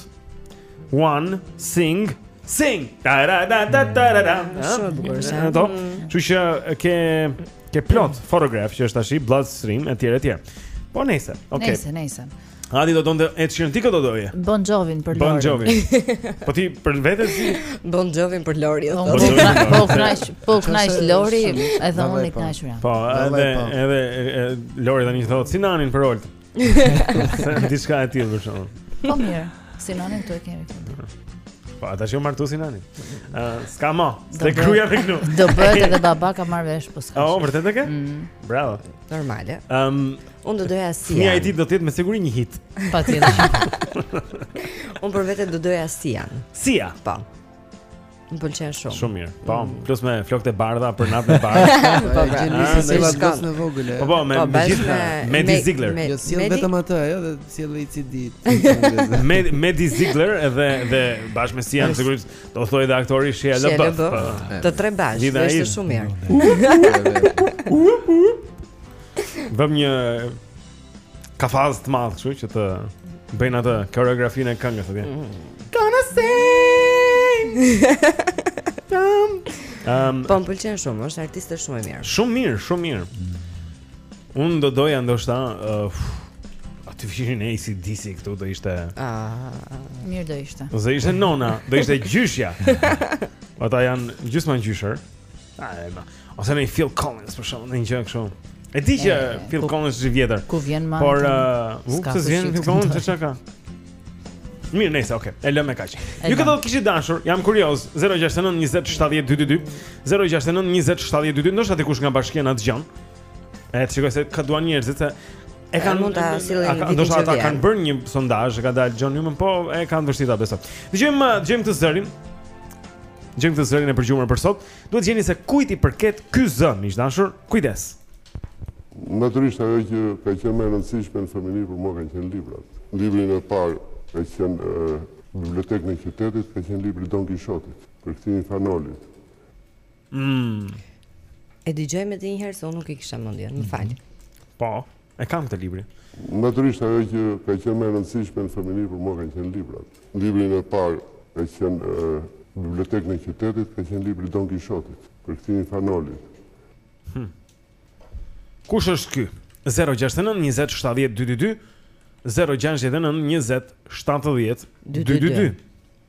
One, Sing, Sing. Ta ra ta ta ta ra ra. Do. Ju shoh uh, ke ke plot Photograph që është tashi, Bloodstream etj etj. Po nejse. Okej. Nejse, nejse. Adi do donte Ed Sheeran, ti kë do doje. Bon Jovin për Lori. Bon Jovin. Po ti për vete si Bon Jovin për Lori. Po po knaqesh, po knaqet Lori, edhe unë po. kënaqur jam. Po, edhe po. edhe Lori tani thotë Sinanin për Oltën. Se një diçka e tillë për shembull Po mirë, Sinanin e kemi të Po, tash u martu Sinani uh, S'ka ma, s'e lë gruja të këndu Do bëhet edhe baba kam marrë vesh po s'ka O, oh, vërtet e ke? Mm. Bravo Normale um, Unë do doja Sian Ky hit do të jetë me siguri një hit Patjetër Unë për vete do doja Sian Sian Po Më pëlqen shumë. Shumë mirë. Po, mm. plus me flokët e bardha për natën e bardhë. Po, gjeni si se ka gocën e vogël. Po, po, me po, me gjithë Maddie Ziegler. Jo, sjell vetëm atë, jo, dhe sjell edhe CD. Maddie Ziegler edhe dhe bashkë me Sian sigurisht do thoja edhe aktori Shia LaBeouf. Po. Të tre bashkë, është shumë mirë. Vëm një kafaz të madh kështu që të bëjnë atë koreografinë e këngës atje. Mm. Gonna sing. Tam. Um, po më pëlqen shumë, është artiste shumë e mirë. Shumë mirë, shumë mirë. Unë do doja ndoshta uh, aty fshirin e si disi këtu do ishte. Ah, mirë do ishte. Do ishte nona, do ishte gjyshja. Ata janë gjysmë gjyshër. Ai ma. Ose në Phil Collins për shkak të një gjë kështu. E di që Phil Collins është i vjetër. Ku vjen më? Por u të vjen Phil Collins të çaka. Mirë, nejse, okay. E lëmë kaq. Ju kë do të kishit dashur, jam kurioz. 069 20 70 222. 069 20 70 222. Ndoshta dikush nga bashkia na dëgjon. E të shikoj se kë duan njerëzit se E kë mund të sillnin ditë. Ndoshta ata kanë bërë një sondazh, e ka dalë John Newman, po e kam vështirë ta besoj. Dëgjojmë, dëgjojmë këtë zërin. Dëgjojmë këtë zërin e përgjumur për sot. Duhet të gjeni se kujt i përket ky zë, miq të dashur. Kujdes. Natyrisht ajo që ka qenë më e rëndësishme në fëmini për mua kanë qenë librat. Libri im i parë ka qenë në bibliotekën e qytetit, ka qenë libri i Don Kishotit, përkthimi i Fan Nolit. Mm. E dëgjojmë dhe një herë se unë nuk e kisha mendjen, më fal. Po, e kam këtë librin. Natyrisht ajo që ka qenë më e rëndësishme në fëmini për mua kanë qenë librat. Libri im i parë ka qenë në bibliotekën e qytetit, ka qenë libri i Don Kishotit, përkthimi i Fan Nolit. Hmm. Kush është ky? 069 20 70 222 069 20 70 222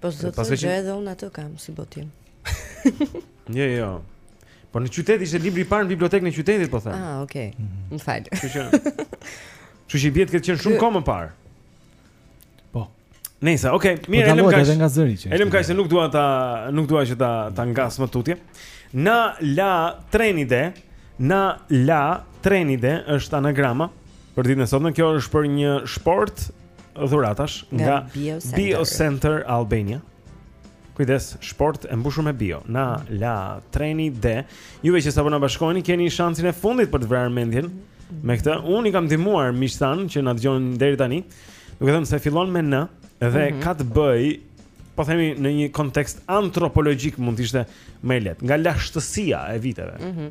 Po zë të zë edhe unë atë kam si botim Një, jo, jo Por në qytet ishte libri i parë në bibliotekën e qytetit, po them Ah, okej, okay. Mhm. më fal Që që Që që i bjetë këtë qenë shumë komë parë Po Nejse, okej, okay. mirë, po, e lëmë kaq nga zëri që E lëmë kaq se nuk dua ta, nuk dua që ta, ta ngas më tutje Na la trenide Na la trenide është anagrama Për ditën e sotme, kjo është për një shportë dhuratash nga Bio Center Albania. Kujdes, shportë e mbushur me bio. Na la trenide. Juve që sapo na bashkoheni, keni shansin e fundit për të vrarë mendjen. Me këtë unë i kam ndihmuar miqtë tanë që na dëgjojnë deri tani. Duke thënë se fillon me N dhe mm -hmm. ka të bëjë po themi në një kontekst antropologjik mund të ishte më e lehtë, nga lashtësia e viteve. Mm -hmm.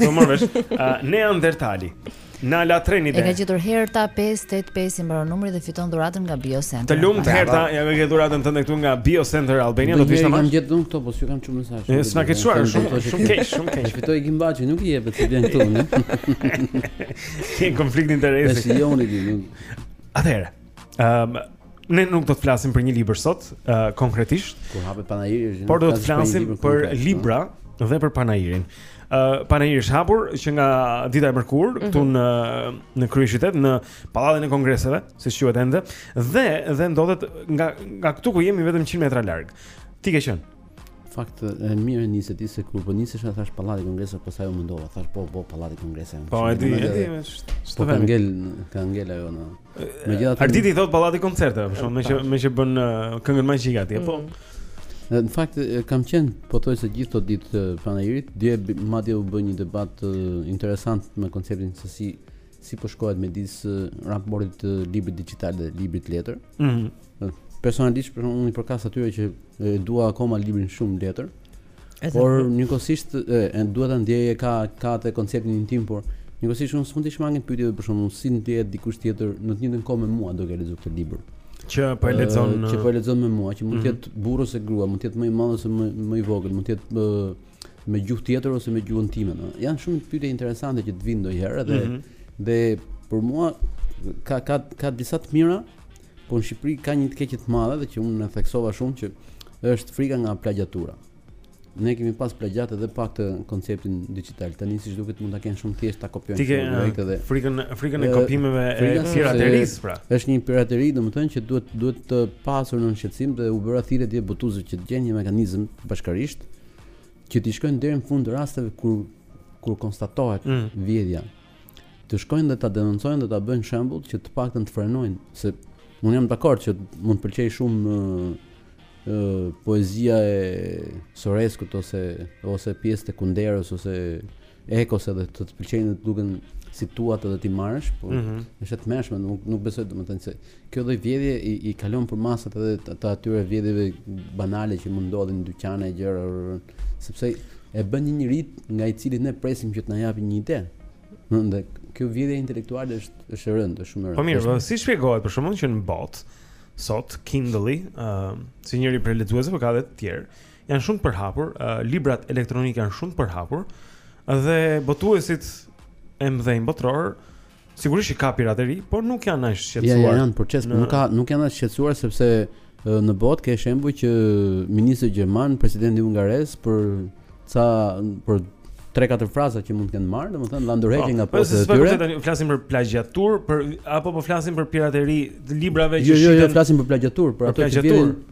Po mor vesh. Neandertali. Na la treni dhe. E ka gjetur Herta 585 i mbaron numri dhe fiton dhuratën nga Bio Center. Të lumtë Herta, e ke gjetur dhuratën tënde këtu nga Bio Center Albania, do të ishte më. Kam gjetur këto, po s'ju kam çuar mesazh. Në s'na ke çuar shumë, shumë keq, shumë keq. Fitoi Gimbaçi, nuk i jepet se vjen këtu. Ke konflikt interesi. Është Joni ti. Atëherë. Ëm um, Ne nuk do të flasim për një libër sot, uh, konkretisht. Kur hapet panairi, por do të flasim për libra dhe për panairin. Uh, panairi është hapur që nga dita e mërkurë mm -hmm. këtu në në kryeqytet në pallatin e kongreseve, siç quhet ende, dhe dhe ndodhet nga nga këtu ku jemi vetëm 100 metra larg. Ti ke qenë fakt e mirë nise ti se kur po nisesha thashë pallati i kongreseve po sa u mendova thashë po po pallati i kongreseve po e di e di është po ka ngel ka ngel ajo në Megjithatë Arditi thotë pallati i koncerteve, për shkak se me që bën Këngën Magjike atje, po. Mm. Në fakt kam qenë pothuajse gjithë këto ditë të panairit, dje madje u bë një debat interesant me konceptin se si si po shkohet midis raportit të librit dixhital dhe librit letër. Mhm. Mm Personalisht për unë i përkas atyre që e dua akoma librin shumë letër, Edhe por për... njëkohësisht e dua ta ndjej e ka ka atë konceptin intim, por njëkohësisht unë s'mund të shmang pyetjet për shembull si ndjehet dikush tjetër në të njëjtën kohë me mua duke lexuar këtë libër. Që po e lexon uh, që po e lexon me mua, që mund të mhm. jetë burrë ose grua, mund të jetë më i madh ose më më i vogël, mund të jetë me me gjuhë tjetër ose me gjuhën time, do. Janë shumë pyetje interesante që të vijnë ndonjëherë dhe mm -hmm. dhe për mua ka ka ka disa të mira, Por në Shqipëri ka një të keqe të madhe dhe që unë e theksova shumë që është frika nga plagjiatura. Ne kemi pas plagjiat edhe pa këtë konceptin dixhital. Tani siç duket mund ta kenë shumë thjesht ta kopjojnë projekte dhe frikën frikën e kopimeve e piraterisë pra. Është një pirateri, domethënë që duhet duhet të pasur në shqetësim dhe u bëra thirrje dje botuesve që të gjejnë një mekanizëm bashkërisht që t'i shkojnë deri në fund rasteve kur kur konstatohet mm. vjedhja të shkojnë dhe ta denoncojnë dhe ta bëjnë shembull që të paktën të frenojnë se unë jam dakord që mund të pëlqejë shumë poezia e Soreskut ose ose pjesë të Kunderës ose Ekos edhe të të pëlqejnë të duken si tuat edhe t'i marrësh, por mm -hmm. është e tmerrshme, nuk nuk besoj domethënë se Kjo lloj vjedhje i, i kalon përmasat edhe të, të atyre vjedhjeve banale që mund të ndodhin në dyqane e gjëra, sepse e bën një njeri nga i cili ne presim që të na japë një ide. Ndë, kjo vjedhje intelektuale është është e rëndë, është shumë e rëndë. Po mirë, po si shpjegohet për shembull që në botë sot Kindle-i, ë, uh, si njëri prej lexuesve, por ka edhe të tjerë, janë shumë të përhapur, uh, librat elektronikë janë shumë të përhapur dhe botuesit e mëdhenj botërorë Sigurisht që ka pirateri, por nuk janë aq të shqetësuar. Ja, ja, janë proces, në... nuk ka nuk janë aq të shqetësuar sepse në botë ke shembuj që ministri gjerman, presidenti hungarez për ca për 3-4 fraza që mund të kenë marrë, domethënë dhanë dorëheqje po, nga po, postet e tyre. Po, tani flasim për plagjiatur, për apo po flasim për pirateri të librave që shiten. Jo, jo, jo, flasim për plagjiatur, për ato që vjen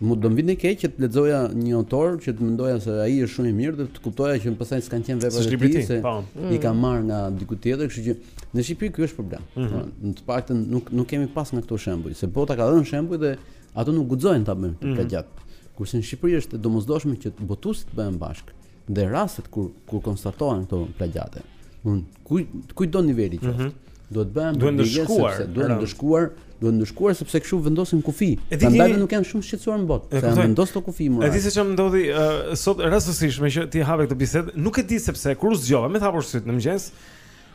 Mu do mvinte keq që të lexoja një autor që të mendoja se ai është shumë i mirë dhe të kuptoja që pastaj s'ka qenë vepra e tij se po. i ka mm. marrë nga diku tjetër, kështu që në Shqipëri ky është problem. Mm -hmm. Në të paktën nuk nuk kemi pas nga këto shembuj, se bota ka dhënë shembuj dhe ato nuk guxojnë ta bëjnë mm -hmm. një gjë të tillë. Kurse në Shqipëri është e domosdoshme që botuesit të bëhen bashkë. Dhe rastet kur kur konstatohen këto plagjiate, të kujt kujtdo niveli qoftë. Mm -hmm. Duhet bëhen duhet ndëshkuar, sepse duhet ndëshkuar, duhet ndëshkuar sepse kështu vendosim kufi. Prandaj nuk janë shumë shqetësuar në botë, se vendosur këta kufij më. Edhe se ça m'ndodhi uh, sot rastësisht meqë ti hape këtë bisedë, nuk e di sepse kur u zgjova me të hapur sytë në mëngjes,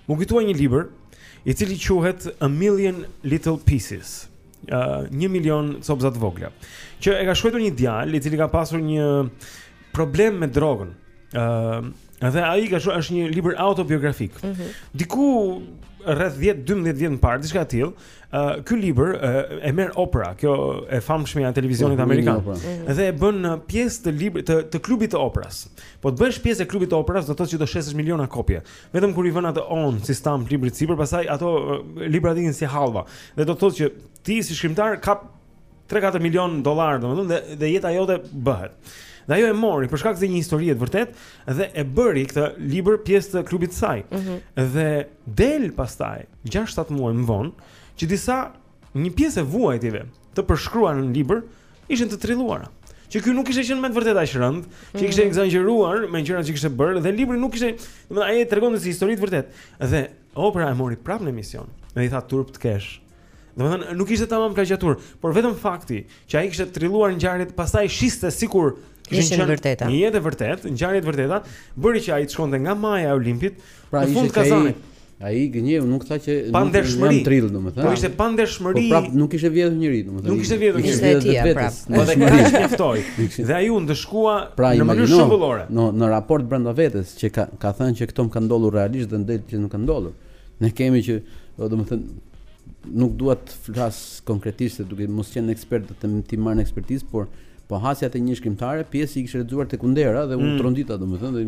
m'u kujtua një libër i cili quhet A Million Little Pieces. uh, një milion copëza të vogla. Që e ka shkruar një djalë i cili ka pasur një problem me drogën. ë uh, Dhe ai ka shkruar është një libër autobiografik. Mm -hmm. Diku rreth 10-12 vjet më parë, diçka e tillë, uh, ky libër uh, e merr Oprah, kjo e famshmja e televizionit po, amerikan. Mm -hmm. Dhe e bën uh, pjesë të librit të, të klubit të Oprahs. Po të bëhesh pjesë e klubit të Oprahs do të thotë që do shesësh miliona kopje. Vetëm kur i vënë atë O-në si stampë librit sipër, pastaj ato librat ikin si hallva. Dhe do të thotë që ti si shkrimtar kap 3-4 milion dollarë, domethënë dhe, dhe jeta jote bëhet. Dhe ajo e mori për shkak se ishte një histori e vërtetë dhe e bëri këtë libër pjesë të klubit të saj. Mm -hmm. Dhe del pastaj 6-7 muaj më vonë që disa Një pjesë e vuajtjeve të përshkruar në libër ishin të trilluara. Që ky nuk kishte qenë me të vërtetë aq rënd, që mm. kishte ekzagjeruar me gjërat që kishte bërë dhe libri nuk kishte, domethënë ai e tregonte si histori të vërtetë. Dhe Oprah e mori prapë në emision. Dhe i tha turp të kesh. Domethënë nuk ishte tamam plagjiaturë, por vetëm fakti që ai kishte trilluar ngjarjet, pastaj shiste sikur Ishin të vërteta. Një jetë e vërtetë, ngjarje të vërteta, bëri që ai të shkonte nga Maja e Olimpit, Pra ishte ka ai. Ai gënjeu, nuk tha që pandershmëri. Trill, domethënë. Po ishte pandershmëri. Po prap nuk kishte vjedhur njeri, domethënë. Nuk kishte vjedhur njeri. Ishte ti apo prap. Po dhe kaq mjaftoi. Dhe ai u ndëshkua pra, në mënyrë shembullore. Në në raport brenda vetes që ka ka thënë që këto më kanë ndodhur realisht dhe del që nuk kanë ndodhur. Ne kemi që domethënë nuk dua të flas konkretisht se duke mos qenë ekspert të them të marr ekspertizë, por po hasja te një shkrimtare, pjesë i kisha lexuar tek Kundera dhe u mm. trondita domethënë dhe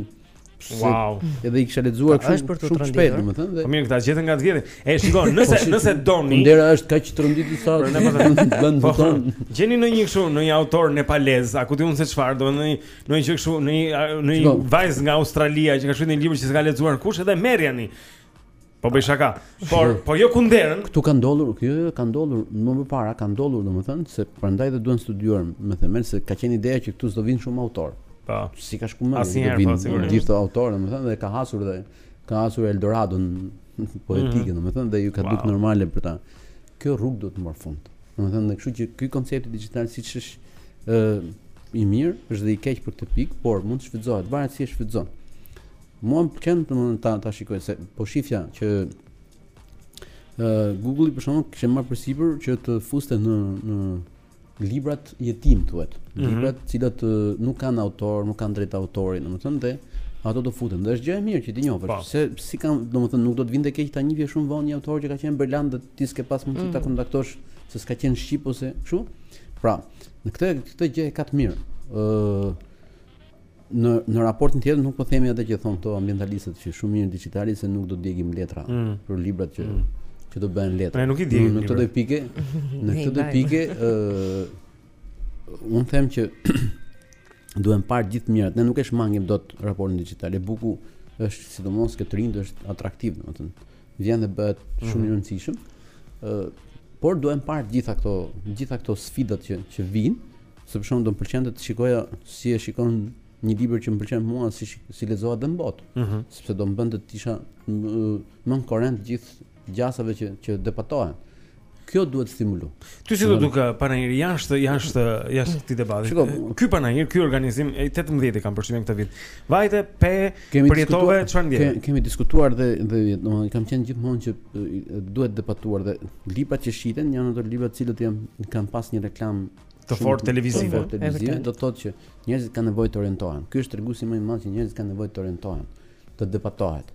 Wow. Edhe i kisha lexuar pra, kështu shumë të shpejt, domethënë. Dhe... Po mirë, këta gjetën nga të gjetën. E shikon, po nëse nëse doni. Kundera është kaq tronditi sa. Për domethënë, vend po, voton. Gjeni ndonjë kështu, ndonjë autor nepalez, a ku di unë se çfarë, domethënë, ndonjë gjë kështu, ndonjë ndonjë vajzë nga Australia që ka shkruar një libër që s'e ka lexuar kush edhe merrjani. Po bëj shaka. Por po jo kunderën. Ktu ka ndodhur, kjo jo, ka ndodhur më përpara, ka ndodhur domethënë se prandaj dhe duhen studiuar me themel se ka qenë ideja që këtu s'do vijnë shumë autor. Po. Si ka shkuar më të vijnë po, gjithë të autor domethënë dhe ka hasur dhe ka hasur Eldoradon poetike mhm. domethënë dhe iu ka duk normale për ta. Kjo rrugë do të marrë fund. Domethënë dhe kështu që ky koncept digital siç është ë i mirë, është dhe i keq për këtë pikë, por mund të shfrytëzohet, varet si e shfrytëzon. Mua më pëlqen domethënë ta ta shikoj se po shifja që ë Google-i për shembull kishte marrë përsipër që të fuste në në librat jetimë thuhet. Mm -hmm. Librat të cilat nuk kanë autor, nuk kanë drejtë autori, domethënë dhe ato do futen. Dhe është gjë e mirë që t'i njohësh, po. se si kanë, domethënë nuk do të vinte keq ta njihje shumë vonë një autor që ka qenë brilant dhe ti s'ke pas mundësi mm -hmm. ta mhm. kontaktosh se s'ka qenë shqip ose kështu. Pra, në këtë këtë gjë e ka të mirë. Ëh, Në në raportin tjetër nuk po themi atë që thonë këto ambientalistët që shumë mirë digjitali se nuk do të djegim letra mm. për librat që mm. që do bëhen letra. Ne nuk i djegim. Në këto dy pika, në këto dy pika ë uh, un them që duhen parë gjithë mirat. Ne nuk e shmangim dot raportin digjital. E-book-u është sidomos te të rinjtë është atraktiv, domethënë vjen dhe bëhet mhm. shumë i mm -hmm. rëndësishëm. ë uh, por duhen parë gjithë këto gjithë këto sfidat që që vijnë. Se për shembull do më pëlqente të shikoja si e shikon një libër që më pëlqen mua si si lexohet dhe në botë. Mm -hmm. Sepse do më bënte të isha më në korrent gjithë gjërave që që debatohen. Kjo duhet stimulu. Ty si t'u duk uh, panairi jashtë jashtë jashtë këtij debati. Shiko, ky panair, ky organizim i 18 e kam përshtypjen këtë vit. Vajte pe përjetove çfarë ndjen. Kemi, kemi diskutuar dhe dhe domethënë kam qenë gjithmonë që duhet debatuar dhe librat që shiten janë ato libra të cilët janë kanë pas një reklamë të fortë televizive. Të fortë televizive do të thotë që njerëzit kanë nevojë të orientohen. Ky është treguesi më i madh që njerëzit kanë nevojë të orientohen, të debatohet.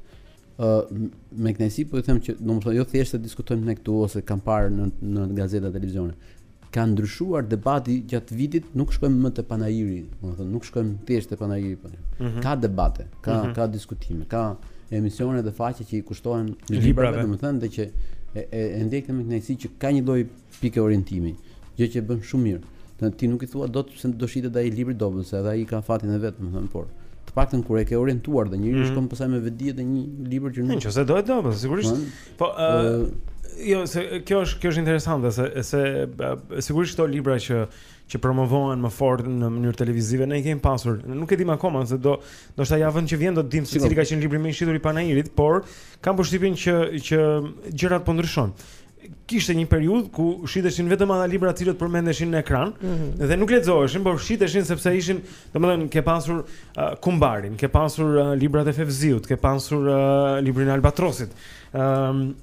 Ë uh, me kënaqësi po e them që domethënë jo thjesht të diskutojmë ne këtu ose kam parë në në gazeta televizione. Ka ndryshuar debati gjatë vitit, nuk shkojmë më te panairi, domethënë nuk shkojmë thjesht te panairi po. Mm -hmm. Ka debate, ka mm -hmm. ka diskutime, ka emisione dhe faqe që i kushtohen librave, domethënë dhe që e e, e ndjekim me kënaqësi që ka një lloj Pikë orientimi, gjë që e bën shumë mirë. Domethënë ti nuk i thua dot pse do shitet ai libri i dobët, se edhe ai ka fatin e vet, domethënë, por të paktën kur e ke orientuar dhe njeriu mm. shkon pastaj me vetëdije te një libër që nuk. Nëse do të do, po sigurisht. Mm. Po ë uh, jo, se kjo është kjo është interesante se se sigurisht këto libra që që promovohen më fort në mënyrë televizive ne i kemi pasur. Nuk e dim akoma se do do të javën që vjen do të dim se cili ka qenë libri më i shitur i Panairit, por kam përshtypjen që që gjërat po ndryshojnë. kishte një periudhë ku shiteshin vetëm ata libra të cilët përmendeshin në ekran mm -hmm. dhe nuk lexoheshin, por shiteshin sepse ishin, domethënë, ke pasur uh, Kumbarin, ke pasur uh, librat e Fevziut, ke pasur uh, librin e Albatrosit. Ëm ehm, um,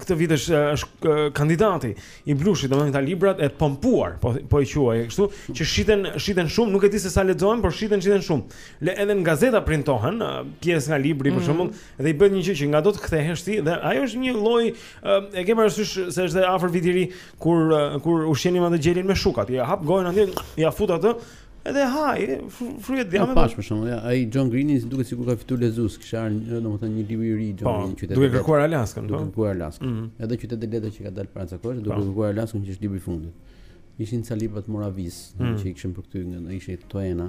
këtë vit është është kandidati i Blushit, domethënë këta librat e pompuar, po po e quaj kështu, që shiten shiten shumë, nuk e di se sa lexohen, por shiten shiten shumë. Dhe edhe në gazeta printohen pjesë nga libri mm -hmm. për mhm. shembull, dhe i bëhet një gjë që nga do të kthehesh ti dhe ajo është një lloj e ke parasysh se është afër vit i ri kur kur ushqenim atë gjelin me shuka ti ia hap gojën aty ia fut atë edhe ai fryhet dhjamë pash për shembull ai John Greeni ç'i duket sikur ka fituar Lezus kishte ardhur domethënë një libër i ri John po, Greeni qytet duke kërkuar Alaskën duke po. kërkuar Alaskën mhm. edhe Qytete letre që ka dalë para sa kohë duke po. kërkuar Alaskën që është libri i fundit ishin ca libra të Moravias mhm. që i kishin përkthyer nga ishte Toena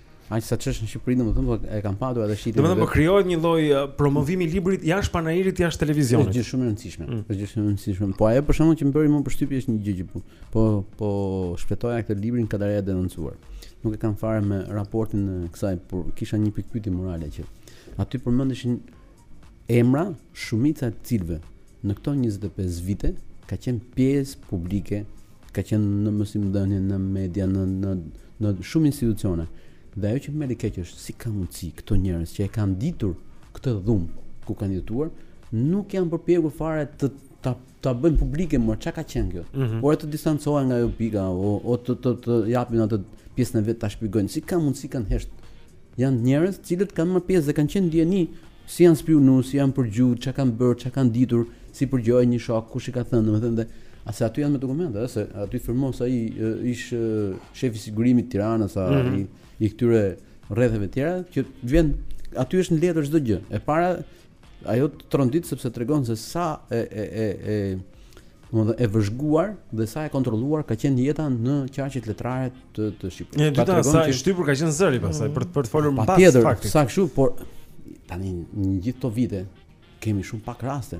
Aq sa ç'është në Shqipëri, domethënë po e kanë patur atë shitje. Domethënë po krijohet një lloj uh, promovimi i librit jashtë panairit, jashtë televizionit. Është gjë shumë e rëndësishme. Mm. Është gjë shumë e rëndësishme. Po ajo për shkakun që më bëri më përshtypje është një gjë që po po, po shfletoja këtë librin Kadare i denoncuar. Nuk e kam fare me raportin e kësaj, por kisha një pikëpyetje morale që aty përmendeshin Emra, shumica e të cilëve në këto 25 vite ka qenë pjesë publike, ka qenë në mësimdhënie, në media, në në në shumë institucione. Dhe ajo që më vjen keq është si ka mundësi këto njerëz që e kanë ditur këtë llum ku kanë jetuar, nuk janë përpjekur fare të ta ta bëjnë publike me ça ka qenë kjo. Mm -hmm. Por të distancohen nga ajo pika o, o të të të japin atë pjesën e vet ta shpjegojnë si ka mundësi kanë hesht Janë njerëz të cilët kanë marrë pjesë dhe kanë qenë në dijeni si janë spiunu, si janë përgju, ça kanë bërë, ça kanë ditur, si përgjon një shok, kush i ka thënë, domethënë dhe a se aty janë me dokumenta, ëh, se aty firmos ai ish shefi i sigurimit të Tiranës, sa mm -hmm. i, i këtyre rretheve të tjera që vjen aty është në letër çdo gjë. E para Ajo të trondit sepse tregon se sa e e e e domethënë e vëzhguar dhe sa e kontrolluar ka qenë jeta në qarqet letrare të të Shqipërisë. E dyta sa i shtypur ka qenë zëri pastaj për për të folur më pas në fakt. Patjetër, s'ka kështu, por tani në gjithë këto vite kemi shumë pak raste.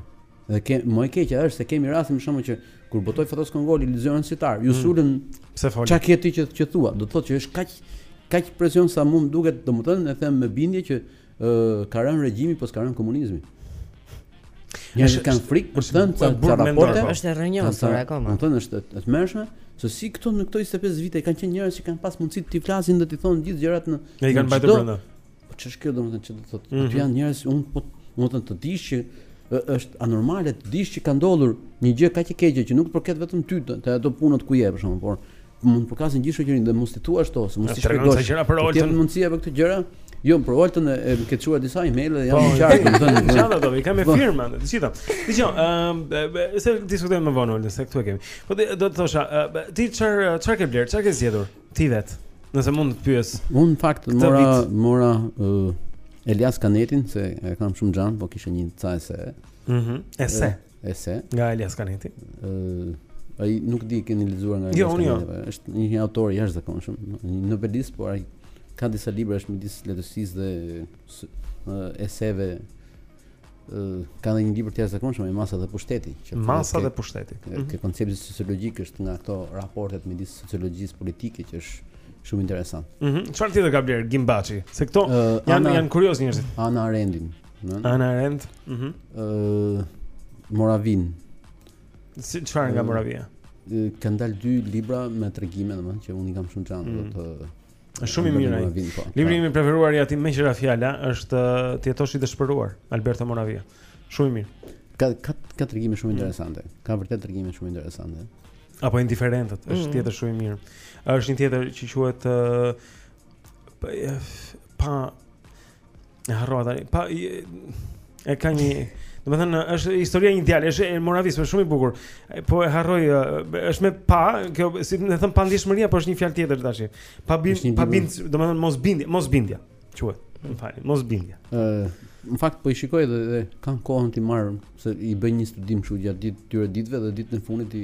Dhe ke, më e keqja është se kemi raste për shembull që kur botoi Fatos Kongoli Iluzione në sirtar, iu mm. sulën pse foli. Ça ke ti që që thua? Do të thotë që është kaq kaq presion sa më duket, domethënë e them me bindje që Ë ka rënë regjimi, po s'ka rënë komunizmi. Njerëzit kanë frikë për të thënë ca ca raporte. Është e rrënjosur akoma. Domethënë është e tmerrshme se si këto në këto 25 vite kanë qenë njerëz që kanë pas mundësi të flasin dhe të thonë gjithë gjërat dhe, dhe i kanë mbajtur brenda. Po ç'është kjo domethënë ç'do të thotë? Mhm. Këto janë njerëz unë po domethënë të dish që është anormale të dish që ka ndodhur një gjë kaq e keqe që nuk të përket vetëm ty të ato punët ku je për shkakun, por mund të përkasin gjithë shoqërinë dhe mos t'i thuash ashtu, se mos t'i shpjegosh. T'i jep mundësi apo këto gjëra? Jo, për Oltën e ke çuar disa email dhe janë po, qartë, do të thënë. Çfarë do të thotë? Kam me po. firmë, anë, të gjitha. Dëgjo, ëm, se e diskutojmë më vonë Oltën, se këtu e kemi. Po do të thosha, ti çfarë çfarë ke blerë, çfarë ke zgjedhur ti vetë? Nëse mund të pyes. Unë në fakt mora mora Elias Kanetin se e kam shumë xhan, po kisha një ese. Mhm. E se. Ese. Nga Elias Kaneti. Ëh, ai nuk di, keni lexuar nga jo, Elias jo, Kaneti. Jo. Është një autor i jashtëzakonshëm, një nobelist, por ai ka disa libra është midis letërsisë dhe eseve. Ëh, ka një libër të jashtëzakonshëm, Masa dhe pushteti, që masa dhe pushteti. Ke mhm. koncepti sociologjik është nga ato raportet midis sociologjisë politike që është shumë interesant. Mhm. Mm Çfarë tjetër ke blerë Gimbaçi? Se këto uh, janë janë kurioz njerëzit. Hana Arendin. Hana Arendt. Mhm. Ëh Moravin. Si çfarë nga Moravia? Ka dalë dy libra me tregime domethënë që unë i kam shumë xhan mm. do të Është shumë i mirë. Po, Libri im i preferuar i atij meqë ra fjala është Të jetosh i dëshpëruar, Alberto Moravia. Shumë i mirë. Ka ka ka tregime shumë mm. interesante. Ka vërtet tregime shumë interesante. Apo indiferentët, është mm. tjetër shumë i mirë. Është një tjetër që quhet pa pa E harrova tani. Pa e ka një Do të thënë është historia e një djali, është e Moravias, është shumë i bukur. Po e harroj, është me pa, kjo si me thënë pa ndjeshmëria, po është një fjalë tjetër tash. Pa bind, pa bind, do të thënë mosbindje, mosbindja. Quhet. Më falni, mosbindja. Ë, në fakt po i shikoj dhe, dhe kam kohën t'i marr se i bëj një studim kështu gjatë dy-tre ditëve dhe ditën e fundit i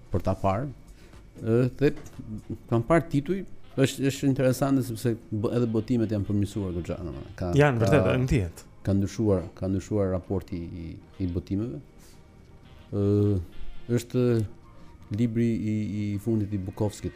për ta parë. Dhe kam parë tituj, është është interesante sepse edhe botimet janë përmirësuar goxha, domethënë. Ka Janë vërtet ndihet. Ka ndryshuar, ka ndryshuar raporti i i botimeve. Ë është libri i i fundit i Bukovskit,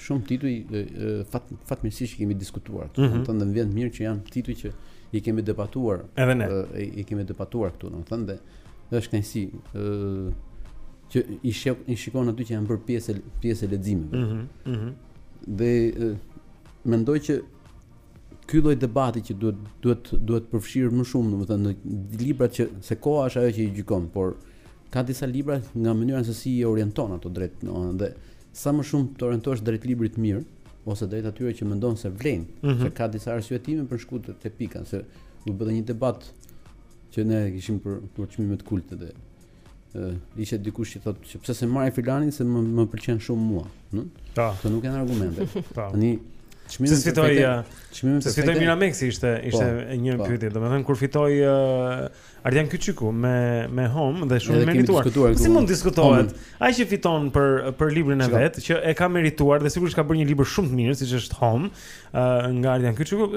Shumë tituj fat fatmirësisht kemi diskutuar. Mm -hmm. Domethënë më vjen mirë që janë tituj që i kemi debatuar. Edhe ne. E, i kemi debatuar këtu, domethënë dhe dhe është kënaqësi ë që i shik i shikon aty që janë bërë pjesë pjesë e leximeve. Mhm. Mm mhm. Mm dhe e, mendoj që ky lloj debati që duhet duhet duhet përfshirë më shumë, domethënë në librat që se koha është ajo që i gjykon, por ka disa libra nga mënyra se si i orienton ato drejt, domethënë dhe Sa më shumë të orientosh drejt librit të mirë ose drejt atyre që mendon se vlen, mm -hmm. se ka disa arsyetime për shkurt te pika, se u bë një debat që ne kishim për për çmimet Kult dhe ë ishte dikush që thotë që pse s'e merr filani se më, më pëlqen shumë mua, ëh? Po. Këto nuk janë argumente. Po. Tani pse s'e fitoi pse s'e fitoi Mira Meksi ishte ishte po, një po. pyetje, domethënë kur fitoi uh, Ardian Kyçyku me me Home dhe shumë i merituar. Po si mund të diskutohet? Ai që fiton për për librin e vet, që e ka merituar dhe sigurisht ka bërë një libër shumë të mirë, siç është Home, uh, nga Ardian Kyçyku,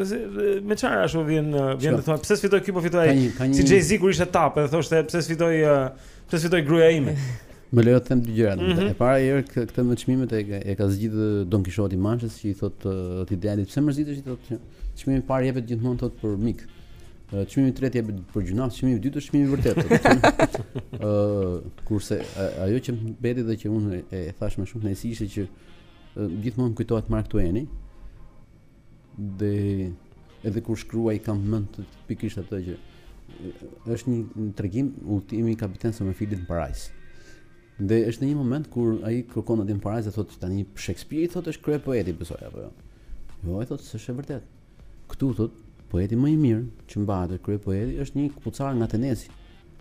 me çfarë ashtu vjen vjen të thonë, pse s'fitoi ky po fitoi ai? Si Jay-Z kur ishte tap, edhe thoshte pse s'fitoi pse s'fitoi gruaja ime. Më lejo të them dy gjëra. Mm -hmm. E para herë këtë me çmimet e, e ka zgjidhë Don Kishoti i Mançës që i thotë uh, ti djalë pse mërzitesh i thotë që çmimi i parë jepet gjithmonë thotë për mik. Çmimi i tretë jepet për gjynah, çmimi i dytë është çmimi i vërtetë. Ë kurse ajo që mbeti dhe që unë e, e thash më shumë nëse ishte që gjithmonë më kujtohet Mark Twain-i. Dhe edhe kur shkruaj kam mend pikërisht atë që është një tregim udhëtimi i kapiten Stormfildit në Parajs. Dhe është në një moment kur ai kërkon atë në Parajs dhe thotë tani Shakespeare thotë është kryepoeti besoj apo jo. Jo, ai thotë se është e vërtetë. Këtu thotë, poeti më i mirë që mbahet është kryepoeti, është një këpucar nga Tenesi.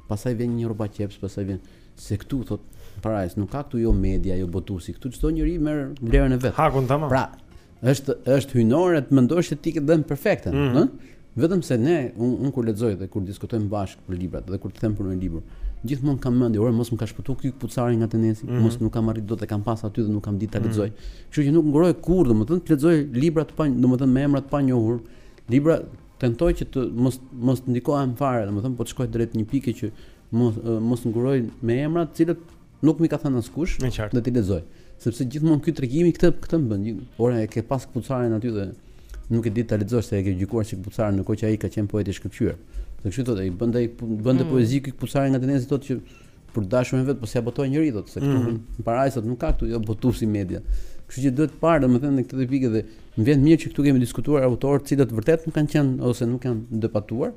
Pastaj vjen një rrobaqepës, pastaj vjen se këtu thotë parajs, nuk ka këtu jo media, jo botuesi, këtu çdo njeri merr vlerën e vet. Hakun tamam. Pra, është është hyjnore të mendosh se ti ke dhënë perfekten, mm -hmm. ëh? Vetëm se ne un, un kur lexoj dhe kur diskutojmë bashkë për librat dhe kur të them për një libër, gjithmonë kam mendje, ore mos më ka shpëtuar ky këpucari nga Tenesi, mm -hmm. mos nuk kam arrit dot e kam pas aty dhe nuk kam ditë ta mhm. lexoj. Mm -hmm. Kështu që nuk nguroj kurrë, domethënë të lexoj libra të pa, domethënë me emra të panjohur, libra tentoj që të mos mos ndikohem fare, domethënë po të shkoj drejt një pike që mos mos nguroj me emra të cilët Nuk m'i ka thënë askush, dhe t'i lexoj. Sepse gjithmonë ky tregimi këtë këtë më bën. Ore e ke pas kpucarin aty dhe nuk e di ta lexosh se e ke gjykuar si kpucar në kohë që ai ka qenë poet i shkëlqyer. Dhe kështu thotë ai bënte bënte mm. poezi ky kpucari nga Tenesi thotë që për dashurën vet po s'ia botoi njeri thotë se këtu mm. në parajsë thotë nuk ka këtu jo botuesi media. Kështu që duhet parë domethënë në këtë pikë dhe më vjen mirë që këtu kemi diskutuar autorë të cilët vërtet nuk kanë qenë ose nuk kanë debatuar,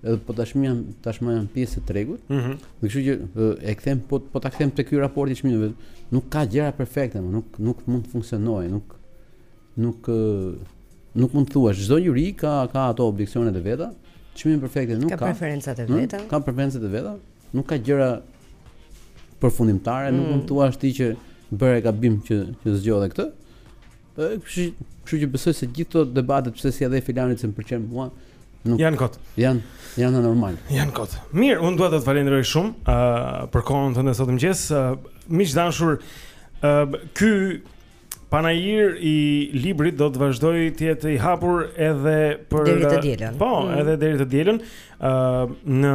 edhe po tashmë janë tashmë janë pjesë e tregut. Ëh. Mm -hmm. Kështu që e kthem po po ta kthem te ky raport i çmimeve. Nuk ka gjëra perfekte, nuk nuk mund të funksionojë, nuk nuk nuk mund të thuash çdo juri ka ka ato objeksionet e veta. Çmime perfekte nuk ka. Ka preferencat e hm? veta. Ka preferencat e veta. Nuk ka gjëra përfundimtare, mm. nuk mund të thuash ti që bëre gabim që që zgjodhe këtë. Kështu që besoj se gjithë këto debate pse s'ia dhe filanit se më pëlqen mua, nuk janë kot. Jan janë normal. Janë kot. Mirë, unë dua të të falenderoj shumë ë uh, për kohën tënde sot në mëngjes. Uh, Miq të dashur, ë uh, ky panair i librit do të vazhdojë të jetë i hapur edhe për deri të dielën. Po, mm. edhe deri të dielën ë uh, në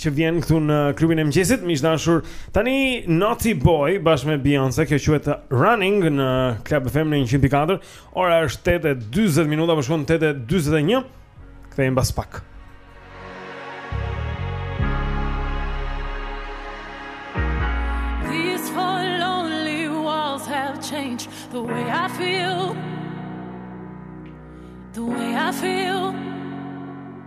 që vjen këtu në klubin e mëngjesit, miq të dashur. Tani Naughty Boy bashkë me Beyoncé, kjo quhet Running në Club FM në 104. Ora është 8:40 minuta, po shkon 8:41. Kthehemi pas pak. These four lonely walls have changed the way I feel. The way I feel.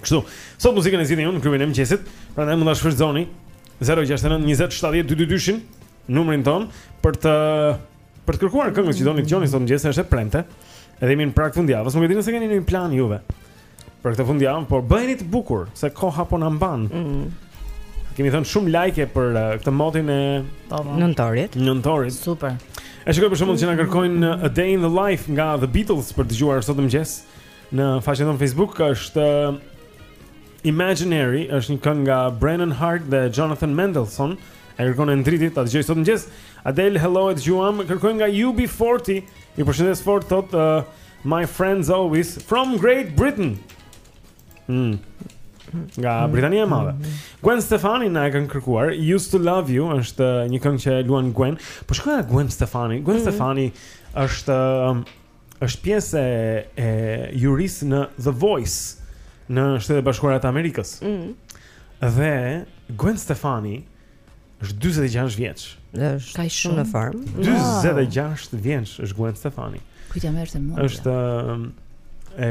Kështu. Sot muzikën e zgjidhni ju në klubin e mëngjesit, prandaj mund ta shfrytëzoni 069 20 70 222 numrin tonë për të për të kërkuar këngën që doni të dëgjoni sot mëngjes është e premte. Edhe jemi në prag fundjavës, nuk e di nëse keni një plan juve. Për këtë fundjavë, por bëjeni të bukur, se koha po na mban. Mm. Kemi thënë shumë like për uh, këtë motin e po, po. nëntorit. Nëntorit. Super. E shikoj për shembull që na kërkojnë uh, A Day in the Life nga The Beatles për të dëgjuar sot mëngjes. Në faqen tonë Facebook është uh, Imaginary, është një këngë nga Brennan Heart dhe Jonathan Mendelsohn. E kërkon Endriti, ta dëgjojë sot mëngjes. Adele Hello e dëgjuam, kërkojmë nga UB40. Ju përshëndes fort thotë uh, My Friends Always from Great Britain. Mm. Nga mm. Britania e Madhe. Mm. Gwen Stefani na e kanë kërkuar. Used to love you është uh, një këngë që luan Gwen. Po shkruaj Gwen Stefani. Gwen mm. Stefani është um, Është pjesë e jurisë në The Voice në Shtetet e Bashkuara të Amerikës. Ëh. Mm. Dhe Gwen Stefani është 46 vjeç. Është kaq shumë në formë. 46 vjeç është Gwen Stefani. Kujt jam vërtet më. Është e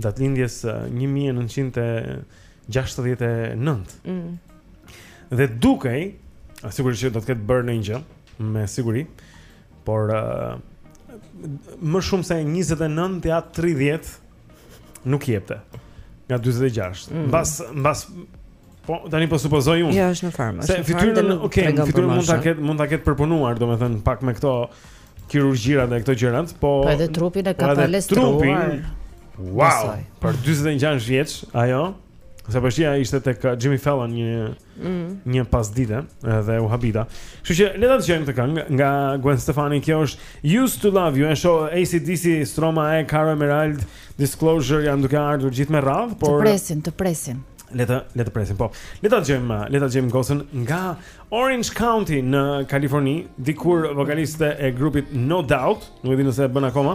datlindjes 1969. Mm. Dhe dukej, sigurisht që do të ketë bërë ndonjë gjë, me siguri. Por uh, më shumë se 29 a 30 nuk jepte. Nga 46. Mm. Mbas mbas po tani po supozoj unë. Ja është në formë. Se fytyrën, okay, fytyrën mund ta ketë mund ta ketë përpunuar, domethënë pak me këto kirurgjirat e këto gjërat, po Po edhe trupin e ka po palestruar. Trupin, wow, për 46 vjeç, ajo. Se po shihja ishte tek uh, Jimmy Fallon një Mm. Një pasdite dhe u habita. Kështu që le ta dëgjojmë këtë këngë nga Gwen Stefani. Kjo është Used to Love You, e shoh ACDC, Stromae, Caro Emerald, Disclosure janë duke ardhur gjithë me radhë, por Të presim, të presim. Le të le të presim, po. Le ta dëgjojmë, le ta dëgjojmë gocën nga Orange County në Kaliforni, dikur vokaliste e grupit No Doubt, nuk e di nëse e bën akoma.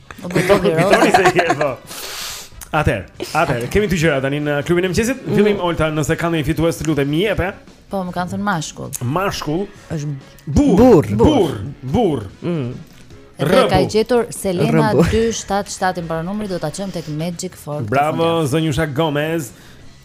Po kujtoni Rozi. Kujtoni po. Atëherë, atëherë, kemi dy gjëra tani në klubin e mëngjesit. Mm. Fillim mm. Olta, nëse ka një fitues të lutem ma jep. Po, më kanë thënë mashkull. Mashkull është burrë, burrë, burrë, burrë. Mm. Dhe ka gjetur Selena 277 i mbaron numri do ta çojmë tek Magic Fork. Bravo Zonjusha Gomez.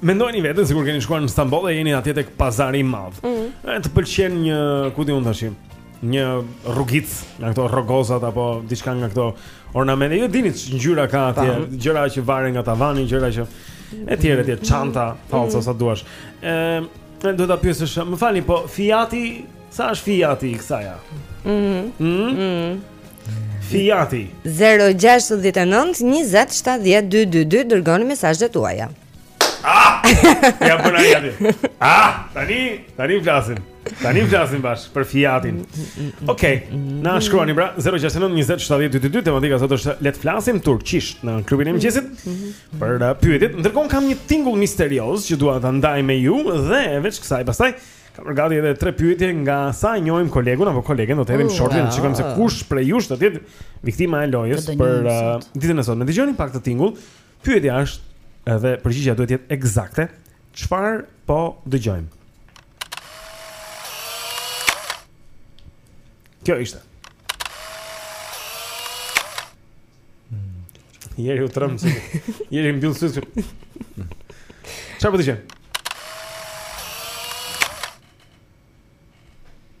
Mendojeni veten sikur keni shkuar në Stamboll e jeni atje tek pazari i madh. Mm -hmm. Të pëlqen një, ku di unë tashi, një rrugic nga këto rrogozat apo diçka nga këto ornamente. Ju dini ngjyra ka atje, gjëra që varen nga tavani, gjëra që etj etj, çanta, falso mm. sa duash. Ëm, do ta pyesësh, më falni, po fijati, sa është fijati i kësaj? Ëh. Ëh. Fijati 069 20 70 222 Dërgoni mesazhet tuaja Ah! Ja bëna jati Ah! Tani, tani flasim Tani flasim bash për fijatin Okej, okay. na shkruani pra 069 20 70 222 Tematika sot është le të flasim turqisht në klubin e mëngjesit Për uh, pyetjet Ndërkohë kam një tingull misterioz që dua ta ndaj me ju Dhe veç kësaj pastaj Kam përgatit edhe tre pyetje nga sa e njohim kolegun apo kolegen, do të hedhim shortin, do të shikojmë se ah. kush prej jush do të jetë viktima e lojës për uh, ditën e sotme. Dëgjoni pak këtë tingull. Pyetja është edhe përgjigjja duhet të jetë ekzakte. Çfarë po dëgjojmë? Kjo ishte. Jeri u tremb Jeri mbyll sytë Ça po dëgjojmë?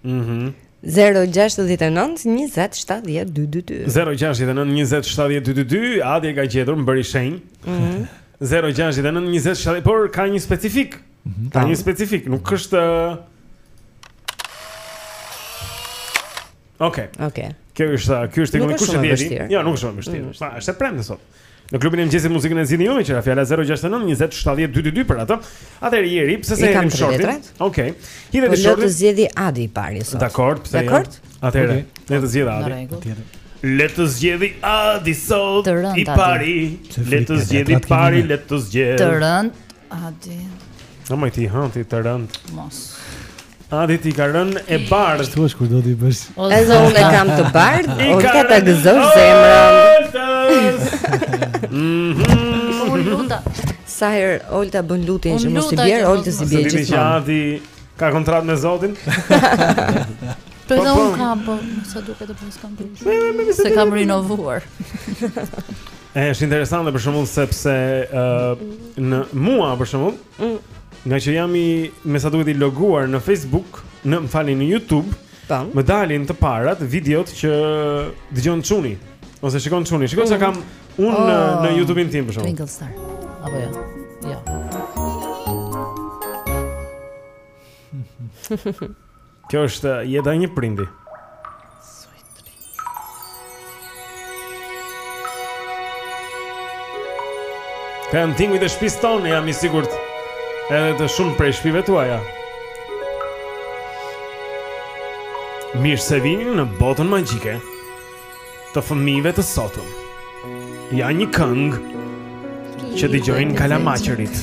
Mm -hmm. 069 20 70 222 069 20 70 222 Adi e ka gjetur më bëri shenjë mm -hmm. 069 20 70 222 Por ka një specifikë mm -hmm. Ka një specifikë Nuk është Okej. Okay. Okej. Okay. Kjo është, ky është tingulli kush e di. Jo, nuk është shumë vështirë. Mm. Pa, është e premtë sot. Në klubin e mëngjesit muzikën e zgjidhni ju meqë ra fjala 069 20 70 222 për atë. Atëherë Jeri, pse s'e kemi shortin? Okej. Okay. Hidhet shorti. Le të zgjedhë Adi i pari sot. Dakor, pse jo? Dakor. Atëherë, le të zgjedhë Adi. Tjetër. Le të zgjedhë Adi sot i pari. Le të zgjedhë i pari, le të zgjedhë. Të rënd. Adi. Në më ti hanti të rënd. Mos. Adit i ka rënë e bardhë. Çfarë është kur do t'i bësh? Edhe unë e kam të bardhë, Olta ta gëzosh zemrën. Mhm. Unë luta. Sa herë Olta bën lutjen që mos i bjerë, Oltës i bie gjithmonë. Adi ka kontratë me Zotin? Po dhe unë kam, po me sa duket s'kam kontratë. S'e kam rinovuar. Është interesante për shembull sepse ë uh, në mua për shembull, mm. ngaqë jam i me sa duket i loguar në Facebook, në më falni në YouTube, Tam. më dalin të parat videot që dëgjon çuni ose shikon çuni. Shiko ça mm. kam unë oh. në, në YouTube-in tim për shembull. Twinkle Star. Apo jo. Jo. Kjo është jeta e një prindi. Ky është tingulli i shpisë tonë, jam i sigurt Edhe të shumë prej shpive tuaja Mirë se vini në botën magjike Të fëmive të sotëm Ja një këngë Që dëgjojnë kalamaqërit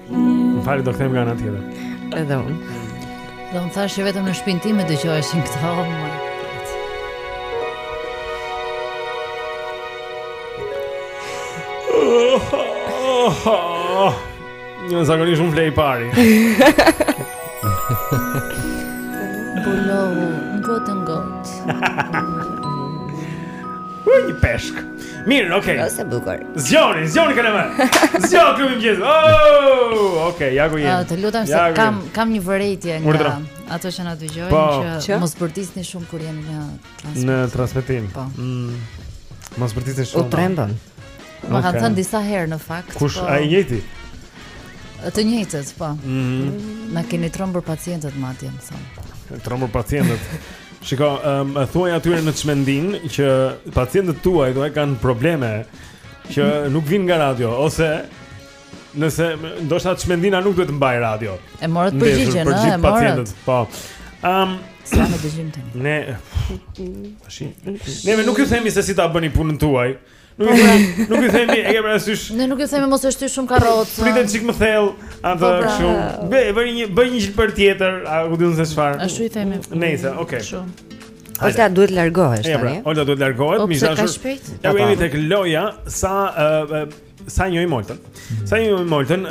Më fal do kthejmë nga ana tjetër. Edhe unë. Po thashë që vetëm në shpinë tim e dëgjoheshin këto. Oh zakonisht unë fle i pari Bulohu, n'gotë n'gotë Ua një peshk Mirë, okay. Bravo sa bukur. Zgjoni, zgjoni kanë më. Zgjo klubi i mëngjesit. Oh, okay, ja ku jemi. Të lutem se kam kam një vërejtje nga ato që na dëgjojnë po. që mos bërtisni shumë kur jemi në transmetim. Në transmetim. Po. Mm. Mos bërtisni shumë. U trembën. Ma kanë thënë disa herë në fakt. Kush po. ai i njëjti? Të njëjtët, po. Mhm. Na keni trembur pacientët madje, më thon. Trembur pacientët. Shiko, um, thuaj atyre në çmendinë që pacientët tuaj kanë probleme që nuk vijnë nga radio ose nëse ndoshta çmendina nuk duhet të mbajë radio. E morët përgjigjen, ëh, e morët. Po. Um, sa më dëgjim tani. Ne. Tashi. Ne nuk ju themi se si ta bëni punën tuaj. Nuk i themi, nuk i themi, e ke parasysh. Ne nuk i themi mos e shty shumë karrot. Pritet çik më thell, atë po, pra. kështu. Bëj bëj një bëj një çik për tjetër, a ku di un se çfarë. Ashtu i themi. Nëse, okay. Olta duhet të largohesh pra, tani. Olta duhet të largohet, e dashur. Ja vijmë tek loja sa sa e njohim Oltën. Sa e njohim Oltën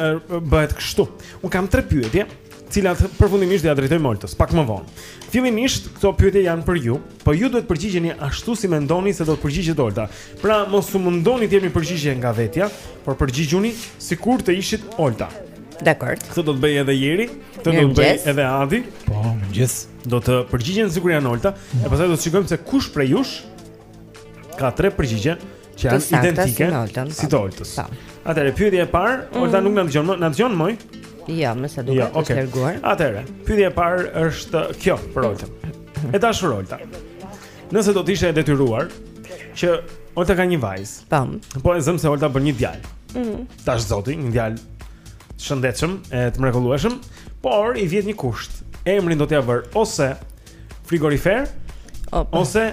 bëhet kështu. Un kam tre pyetje. cilat përfundimisht do ja drejtojmë Oltës pak më vonë. Fillimisht këto pyetje janë për ju, po ju duhet të përgjigjeni ashtu si mendoni se do të përgjigjet Olta. Pra mos u mundoni të jepni përgjigje nga vetja, por përgjigjuni sikur të ishit Olta. Dakor. Këtë do të bëjë edhe Jeri, këtë do të bëjë edhe Adi. Po, mëngjes. Do të përgjigjen sikur janë Olta, e pastaj do të shikojmë se kush prej jush Ka tre përgjigje që janë identike si të Oltës. Po. Atëherë pyetja e parë, mm. Olta nuk na dëgjon më, na dëgjon më? Jo, më sa duket ja, okay. është larguar. Atëherë, pyetja e parë është kjo për Oltën. E dashur Olta. Nëse do të ishe e detyruar që Olta ka një vajzë. Tam. Po. po e zëmë se Olta bën një djalë. Mhm. Dashtë zoti, një djalë të shëndetshëm, e të mrekullueshëm, por i vihet një kusht. Emrin do t'ia vërë ose frigorifer Opa. ose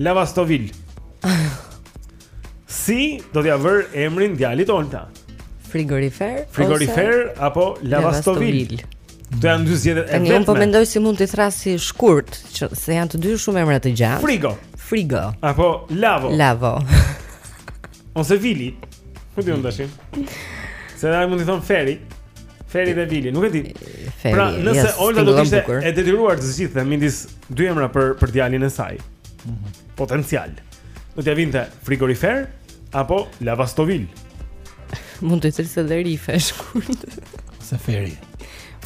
lavastovil. si do t'ia vërë emrin djalit Olta? Frigorifer, frigorifer ose... apo lavastovil? lavastovil. Këto janë dy zgjedhjet e vetme. Unë po mendoj si mund t'i thërrasë shkurt, se janë të dy shumë emra të gjatë. Frigo. Frigo. Apo lavo. Lavo. Ose Vili. Ku di unë tash? Se ai mund të thon Feri. Feri dhe Vili, nuk e di. Feri. Pra, nëse yes, Olga do të ishte e detyruar të zgjidhte midis dy emrave për për djalin e saj. Mm -hmm. Potencial. Do t'ia vinte frigorifer apo lavastovil. mund të thuash dhe Rife shkurt. Se Feri.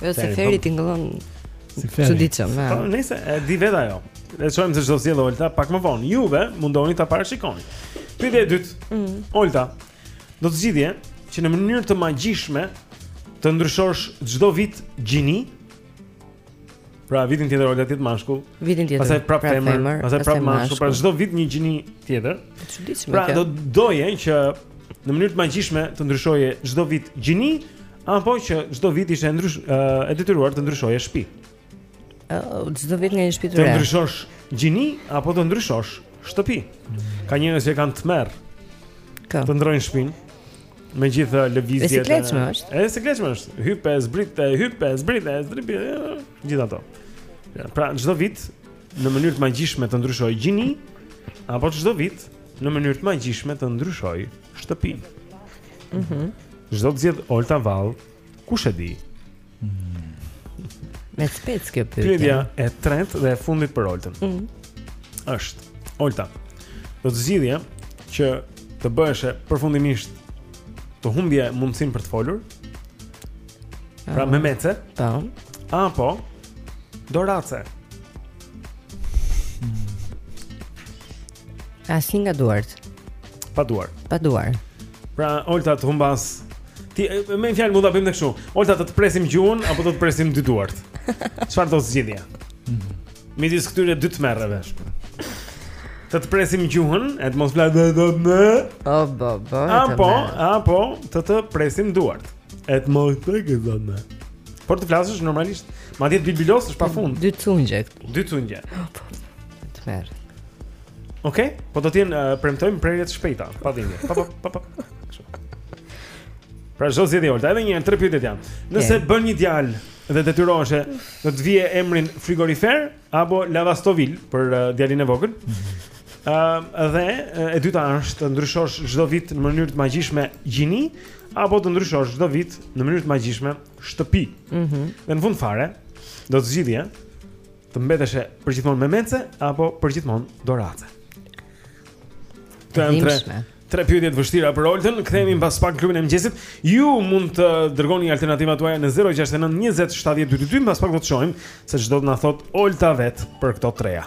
Jo, se Feri po. tingëllon Si ferri. Çuditshëm. Po, eh. nëse e di vetë ajo. Le të shohim se ç'do zgjedhë Olta pak më vonë. Ju mundohuni ta parashikoni. Pyetja e dytë. Mm. Olta, do të zgjidhje që në mënyrë të magjishme të ndryshosh çdo vit gjini? Pra vitin tjetër Olta të jetë mashkull. Vitin tjetër. Pastaj prapë femër, pastaj prapë mashkull, pra çdo vit një gjini tjetër. Çuditshme. Pra do doje që në mënyrë të magjishme të ndryshoje çdo vit gjini? Apo që çdo vit ishe ndrysh e detyruar të ndryshoje shtëpi. Çdo vit nga një shtëpi të re. Të ndryshosh gjini apo të ndryshosh shtëpi. Ka njerëz që kanë tmerr. Ka. Të ndërrojnë shtëpinë. Me gjithë lëvizjet. E sikletshme është. Është e sikletshme është. Hip e zbrit, hip e zbrit, e zbrit. Gjithë ato. Pra çdo vit në mënyrë të magjishme të ndryshojë gjini apo çdo vit në mënyrë të magjishme të ndryshojë shtëpi. Mhm. Mm Ç'do të zgjedhë Olta vallë, kush e di? Mm. Me spec kjo pyetje. Pyetja e tretë dhe e fundit për Oltën. Mhm. Mm është Olta. Do të zgjidhje që të bëheshe përfundimisht të humbje mundësinë për të folur. Pra ah. memece. Po. Apo dorace. Asnjë nga duart. Pa duar. Pa duar. Pra, Olta të humbasë. Domethënë mund ta bëjmë kështu. Olta të të presim gjuhën apo të të presim dy duart? Çfarë do zgjidhje? Mhm. Midis këtyre dy tmerreve. Të të presim gjuhën, e të mos flas dot më. Po, po, po. Apo, apo të të presim duart. E të mos prek dot më. Por të flasësh normalisht, madje bilbilosësh pafund. Dy cungje. Dy cungje. Po. Tmerr. Okej, okay? po do të jenë uh, premtojmë prerje të shpejta, pa dhimbje. Pa pa pa. pa. Pra ç'do zgjidhje Olta, edhe një herë tre pyetjet janë. Nëse okay. bën një djalë dhe detyroheshe do të vije emrin frigorifer apo lavastovil për uh, djalin e vogël. Ëm mhm. uh, dhe e dyta është të ndryshosh çdo vit në mënyrë të magjishme gjini apo të ndryshosh çdo vit në mënyrë të magjishme shtëpi. Mhm. Mm dhe në fund fare do të zgjidhje Të mbetesh përgjithmonë me mëngë apo përgjithmonë dorace. Të tre. Tre pyetje të vështira për Oltën. Kthehemi mm. mbas pak në klubin e mëngjesit. Ju mund të dërgoni alternativat tuaja në 069 20 70 222, mbas pak do të shohim se ç'do të na thotë Olta vetë për këto treja.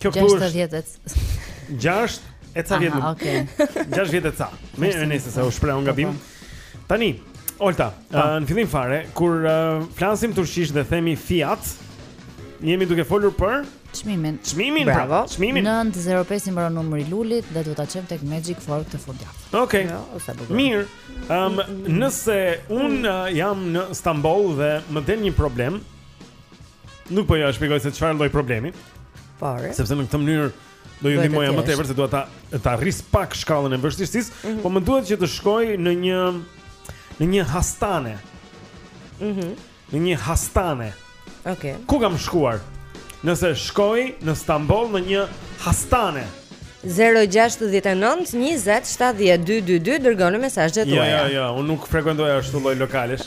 Kjo këtu është 6 vjet. 6 e ca vjet. Okej. 6 vjet e ca. Me nëse s'u shpreha unë gabim. Po, po. Tani, Olta, po. uh, në fillim fare kur uh, flasim turqisht dhe themi Fiat, jemi duke folur për çmimin. Çmimin, pra, bravo. Çmimin. 905 i mbaron numri Lulit dhe do ta çojmë tek Magic 4 këtë fundjavë. Okej. Okay. Jo, Mirë. Ëm, um, nëse unë uh, jam në Stamboll dhe më del një problem, Nuk po ja shpjegoj se çfarë lloj problemi. Por. Sepse në këtë mënyrë do ju ndihmoja më tepër se dua ta ta rris pak shkallën e vështirësisë, mm -hmm. po më duhet që të shkoj në një në një hastane. Mhm. Mm në një hastane. Okej. Okay. Ku kam shkuar? Nëse shkoj në Stamboll në një hastane. 069 20 70 222 Dërgoni mesazhet tuaja Ja, ja, ja, unë nuk frekuentoja ashtu lloj lokalesh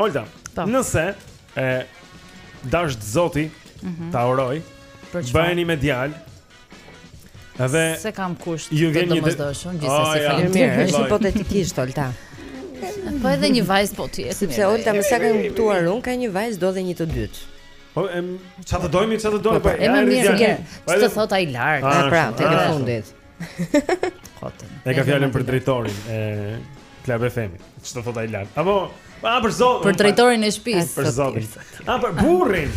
Olta, po. nëse e dashtë zoti mm -hmm. ta uroj, bëheni me djalë. Edhe s'e kam kusht të domosdoshëm, gjithsesi faleminderit. Është hipotetikisht Olta. Po edhe një vajzë po ti, sepse Olta me sa kam kuptuar unë, ka një vajzë do dhe një të dytë. Po em çfarë të dojmë, çfarë të dojmë? Po, po, po e më mirë ç'të thotë ai lart. Ah, pra, te ke fundit. Kotën. E ka fjalën për drejtorin e Club FM. Çfarë thotë ai lart? Apo pa për zotin. Për drejtorin e shtëpisë. Për zotin. Ah për burrin.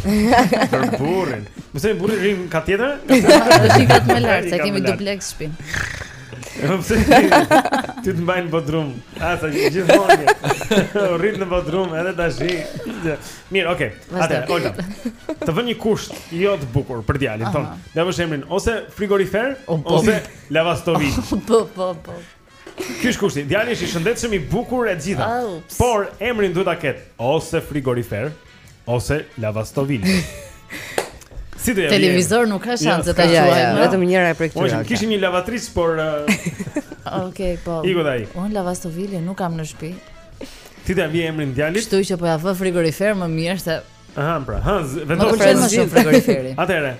Për burrin. Domethënë burri rri në kat tjetër? Është një kat më lart, se kemi dupleks shtëpinë. Ti të mban në bodrum Asa që gjithmonë Rri ti në bodrum edhe tashi Mirë, okay. Atë, Olta. Të vë një kusht jo të bukur për djalin tënd. T'i vësh emrin ose frigorifer ose lavastovilje. Po, po, po. Ky është kushti. Djali është i shëndetshëm, i bukur e gjitha. Por emrin duhet ta ketë ose frigorifer ose lavastovilje. Si do ja Televizor nuk ka shanse ta quajë, vetëm njëra prej këtyre. Unë kisha një lavatriçe, por Okej, po. Iku dai. Unë lavastovilje nuk kam në shtëpi. Ti t'ia vije emrin djalit? Kështu që po ja vë frigorifer më mirë se Aha, pra. Ha, më pëlqen më shumë frigoriferi. Atëherë.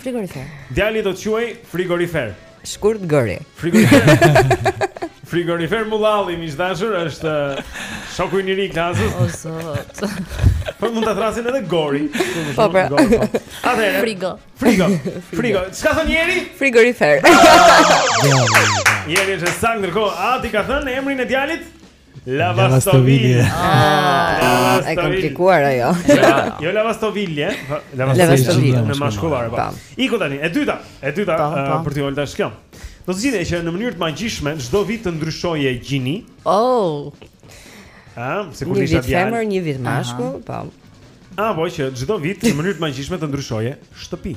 Frigorifer. Djali do të quhet frigorifer. Shkurt gëri. Frigorifer. Frigorifer Mullalli, miq të dashur, është uh, shoku i ri i klasës. O zot. Po mund ta thrasin edhe gori. Po pra. Po. Atëherë. Frigo. Frigo. Frigo. Çka thon njëri? Frigorifer. Njëri është sa ndërkohë, a ti ka thënë emrin e djalit? Lavastovilje. Ah, e komplikuar ajo. Jo lavastovilje, lavastovilje në mashkullar. Po. Iku tani, e dyta, e dyta po, po. Eh, për ti Olta shkjo. Do të zgjidhje që në mënyrë të magjishme çdo vit të ndryshoje gjini. Oh. Ah, sikur të ishte djalë. Një vit femër, një vit mashkull, po. Apo që çdo vit në mënyrë të magjishme të ndryshoje shtëpi.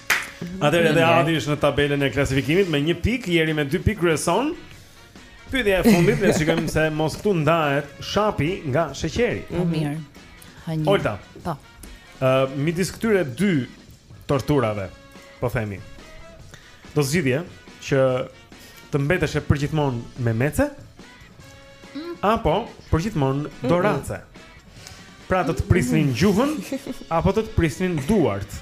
Atëherë edhe Adi është në tabelën e klasifikimit me 1 pikë, Jeri me 2 pikë kryeson. Pyetja e fundit, le të shikojmë se mos këtu ndahet shapi nga sheqeri. Po mirë. Ha një. Olta. Po. Ë, midis këtyre dy torturave, po themi. Do zgjidhje që të mbeteshe përgjithmonë memece mm. apo përgjithmonë dorace. Pra do të prisnin gjuhën apo do të prisnin duart.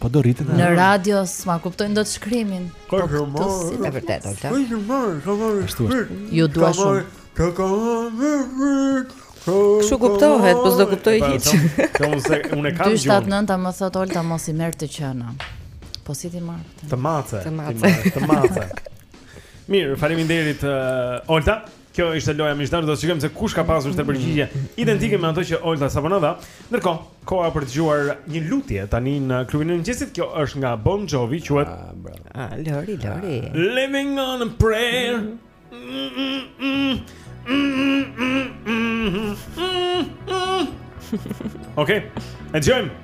Po do rritet ajo. Në radio s'ma kuptojnë dot shkrimin. Po të si e vërtetë Olta. Po humor, ka humor. Ashtu është. Ju dua shumë. Ka humor. Kështu kuptohet, po s'do kuptoj hiç. Ka unë se unë kam gjë. 279 ta më thot Olta mos i merr të qëna. Po si t'i marr? Të mace. Të mace. Të mace. Mirë, faleminderit uh, Olta. Kjo ishte loja miqdashë, do të shikojmë se kush ka pasur këto përgjigje identike me ato që Olta sapo na dha. Ndërkohë, koha për të dëgjuar një lutje tani në klubin e mëngjesit. Kjo është nga Bon Jovi, quhet Ah, bravo. Ah, Lori, Lori. Living on a prayer. Okej. E dëgjojmë.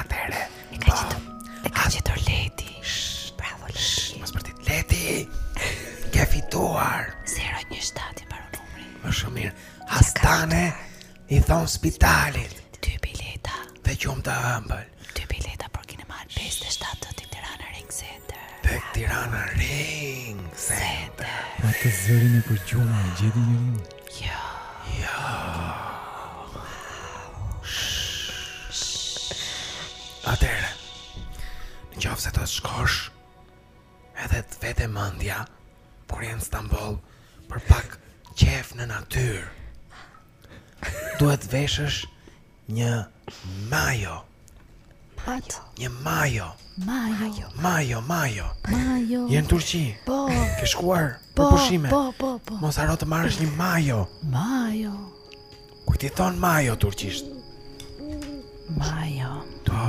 Atëre, e ka gjetur. E ka gjetur Leti. Bravo Leti. Mos për ti. Leti. Ke fituar. 017 i mbaron numri. Shumë mirë. Hastane i thon spitalit. Dy bileta. Dhe gjumë të ëmbël. Dy bileta për kinema 57 te Tirana Ring Center. Te Tirana Ring Center. Atë zërin e përgjumur, gjithë njërinë. Atëherë, në qoftë se do të shkosh, edhe të vete mendja kur je në Stamboll për pak qejf në natyrë. Duhet të veshësh Një majo. Pat. Një majo. Majo. Majo, majo. Majo. Je në Turqi. Po. Ke shkuar po, për pushime. Po, po, po. Mos harro të marrësh një majo. Majo. Kujt i thon majo turqisht? Majo. Do.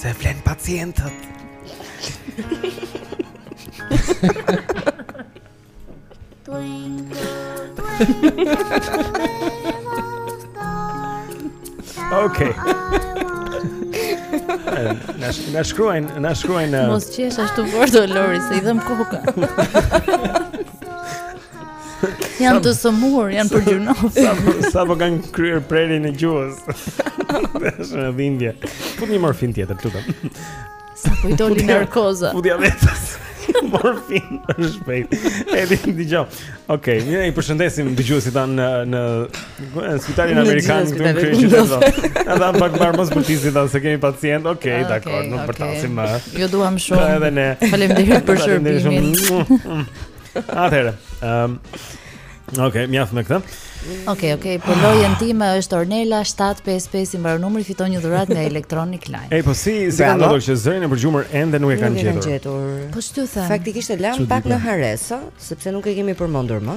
Se flen pacientët. Okej. Na shkruajnë, na shkruajnë. Mos qesh ashtu fort Lori, se i dhëmb koka. Janë të sëmurë, janë për gjynah Sapo kanë kryer prerjen e gjuhës Dhe është në dhimbje Fut një morfinë tjetër, këtu Sapo i doli narkoza Fut vetë morfinë shpejt Edi dëgjo Ok, mirë i përshëndesim dëgjuesit tanë në Në spitalin amerikan këtu në kryeqytet Në në në pak marë mos bërtisni tani Se kemi pacientë Ok, okay dakord, nuk bërtasim më Ju duam shumë Faleminderit për shërbimin Atëherë, ëm um, Okej, okay, mjaft me këtë. Okej, okay, okej, okay. po lojën time është Ornela 755 i mbaron numri fiton një dhuratë nga Electronic Line. Ej, po si si ka ndodhur që zërin e përgjumur ende nuk e kanë gjetur. Nuk e kanë gjetur. Po ç'të them? Faktikisht e lamë pak në harresë, sepse nuk e kemi përmendur më.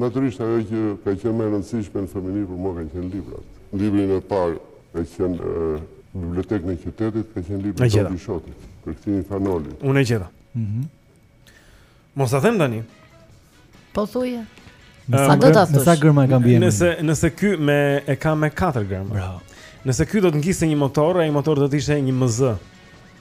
Natyrisht ajo që ka qenë më e rëndësishme në fëmijëri për mua kanë qenë librat. Libri im i parë ka qenë në bibliotekën e qytetit, ka qenë libri i Don Kishotit, Përkthimi i Fan Nolit. Unë e gjeta. Mhm. Mos ta them tani. Po thuje. Sa do ta thuash? Sa gërma ka mbiemri? Nëse nëse ky, më e ka me 4 gërma. Bravo. Nëse ky do të ngiste një motor, ai motor do të ishte një MZ.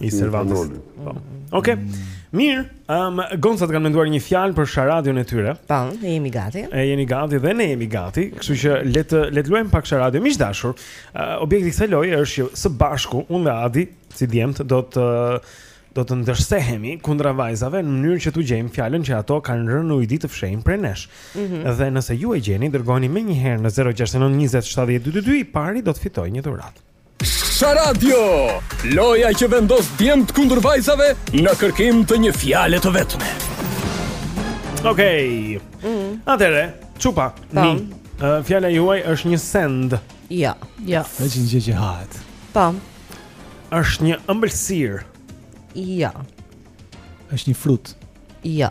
I Servantesit. Po. Okej. Mirë, um, gocat kanë menduar një fjalë për sharadion e tyre. Po, ne jemi gati. E jeni gati dhe ne jemi gati, kështu që le të le të luajmë pak sharadio. Miq dashur, uh, objekti i kësaj loje është që së bashku unë dhe Adi, si djemt, do të do të ndërsehemi kundër vajzave në mënyrë që t'u gjejmë fjalën që ato kanë rënë në ujdi të fshehin prej nesh. Mhm. Dhe nëse ju e gjeni, dërgoni menjëherë në 069 20 70 222, i pari do të fitojë një dhuratë. Sha Radio, loja që vendos djemt kundër vajzave në kërkim të një fjale të vetme. Okej. Okay. Mm. Atëre, çupa. Po. Uh, fjala juaj është një send. Jo. Jo. Është një gjë që hahet. Po. Është një ëmbëlsirë. Jo. Është një frut. Jo.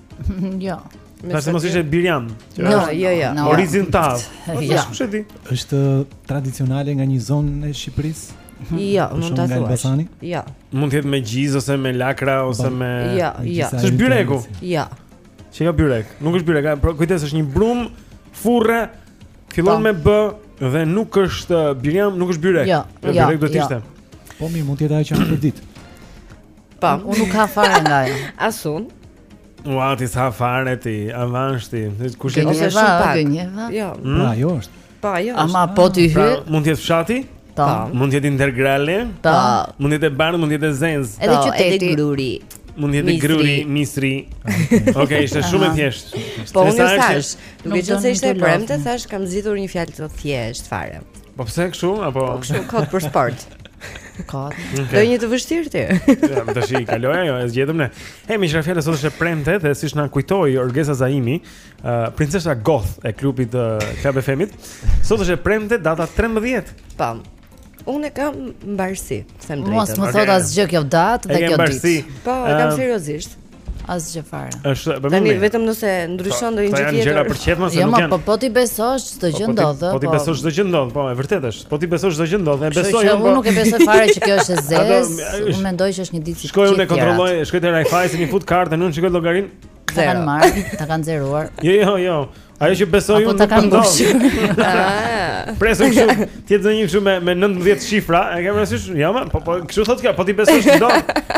Jo. Nëse mos ishte birjan. Jo, jo, jo. Orizin tavë. Ja. Kush e di? Është tradicionale nga një zonë e Shqipërisë? Jo, mund ta thuash. Jo. Mund të jetë me gjizë ose me lakra ose me Jo, jo. Është byreku. Jo. Ç'i ka byrek? Nuk është byrek, por kujdes është një brumë furre. Fillon me B dhe nuk është birjan, nuk është byrek. Jo, jo. Byrek do të ishte. Po mi mund të jetë ajo që hanë përditë. Po, unë nuk ha fare nga ajo. Asun. Ua, ti sa fare ti, avansh ti. Kush e ose shumë pak. Gënjeva. Jo. Hmm? Po, ajo është. Po, ajo është. Ama po ti pra, hy. Mund të jetë fshati? Po. Mund të jetë integrale? Po. Mund të jetë bardhë, mund të jetë zezë. Edhe po, qyteti. Edhe Gruri. Mund të jetë Gruri, Misri. Okej, ishte shumë e thjeshtë. Po, unë thash, duke qenë se ishte e premte, thash kam zgjedhur një fjalë të thjeshtë fare. Po pse kështu apo? Po kështu kot për sport. Kot. Do një të vështirë ti. Ja, tash i kaloj ajo, e zgjedhëm ne. Hey, më shkruaj fjalën sot është e premte dhe siç na kujtoi Orgesa Zaimi, uh, princesha goth e klubit uh, Club e Femit, sot është e premte data 13. Pam. Unë e kam mbarësi, them të drejtën. Mua s'më thotë asgjë kjo datë dhe kjo ditë. Po, e kam seriozisht. Asgjë fare. Është për Tani vetëm nëse ndryshon ndonjë gjë tjetër. Janë gjëra për që s'ma, se jo, nuk janë. Jo, po po ti besosh çdo gjë ndodh, po. Po ti po. besosh çdo gjë ndodh, po e vërtetë është. Po ti besosh çdo gjë ndodh, e besoj unë. Unë nuk e besoj fare që kjo është e zezë. Unë mendoj që është një ditë. Shkoj unë e kontrolloj, shkoj te Raiffeisen-i fut kartën, unë shikoj llogarin. Ta kanë marrë, ta kanë zeruar. Jo, jo, jo. Ajo që besoj unë nuk ndodh. Prit kështu, ti do një kështu me me 19 shifra, e ke parasysh? Jo, më, po po kështu thotë kjo, po ti besosh se do.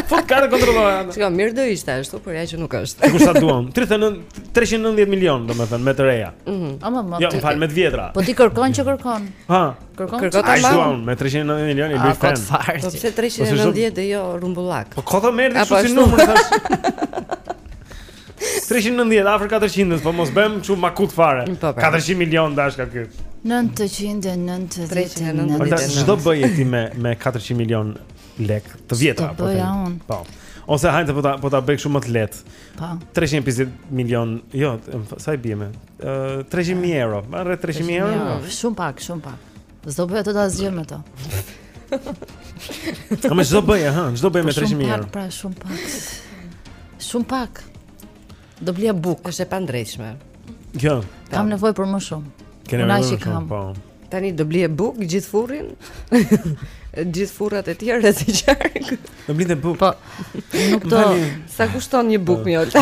Fut kartën kontrolloje. Sa mirë do ishte ashtu, por ja që nuk është. Sikur sa duam. 39 390 milion, domethënë me të reja. Mhm. Ama më. Jo, më fal me të vjetra. Po ti kërkon që kërkon. Ha. Kërkon që kërkon. Ai dua me 390 milion i bëj fan. Po pse 390 dhe jo rumbullak. Po kot e mora kështu si numër thash. 390 afër 400 po mos bëhem shumë makut fare. 400 po, po. milion dashka ky. 999. Ç'do bëje ti me me 400 milion lek të vjetra apo ti. Po. Ose hajde po ta po ta bëj shumë më të lehtë. Po. 350 milion, jo, sa i bie më? Ë 300 mijë euro, rreth 300 mijë euro. Shumë pak, shumë pak. S'do bëja dot asgjë me to A me s'do bëja, ha, s'do bëja me 300.000 euro Pra shumë pak Shumë pak Do blia buk është e pandreqshme Kjo Kam nevoj për më shumë Ke nevoj për më shumë, po Tani do blie buk gjithë furrën. gjithë furrat e tjera çikë qark. Do blie buk. Po. Nuk do. Sa kushton një buk me mjaltë?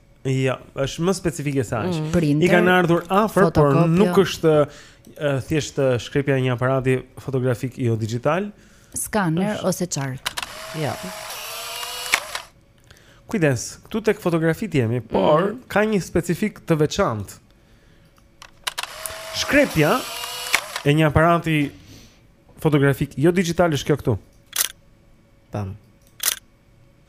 Jo, është më specifike se aq. Mm. I kanë ardhur afër, por nuk është uh, thjesht shkrepja e një aparati fotografik jo digital, scanner është... ose çark. Jo. Kujdes, këtu tek fotografit jemi, mm. por mm. ka një specifik të veçantë. Shkrepja e një aparati fotografik jo digital është kjo këtu. Tam.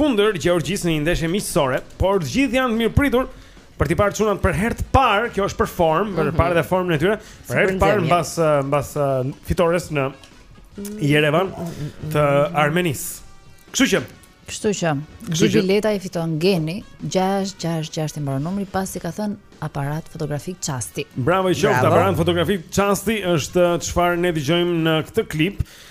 kundër Gjeorgjisë në një ndeshje miqësore, por të gjithë janë të mirëpritur për të parë çunat për herë të parë, kjo është për formë, për të mhm. parë dhe formën e tyre, për herë të parë mbas eh, mbas eh, fitores në Jerevan të Armenisë. Kështu që Kështu që, dy bileta i fiton Geni, 666 i mbaron numri, pasi ka thënë aparat fotografik çasti. Bravo i qoftë, aparat fotografik çasti është çfarë eh, ne dëgjojmë në këtë klip,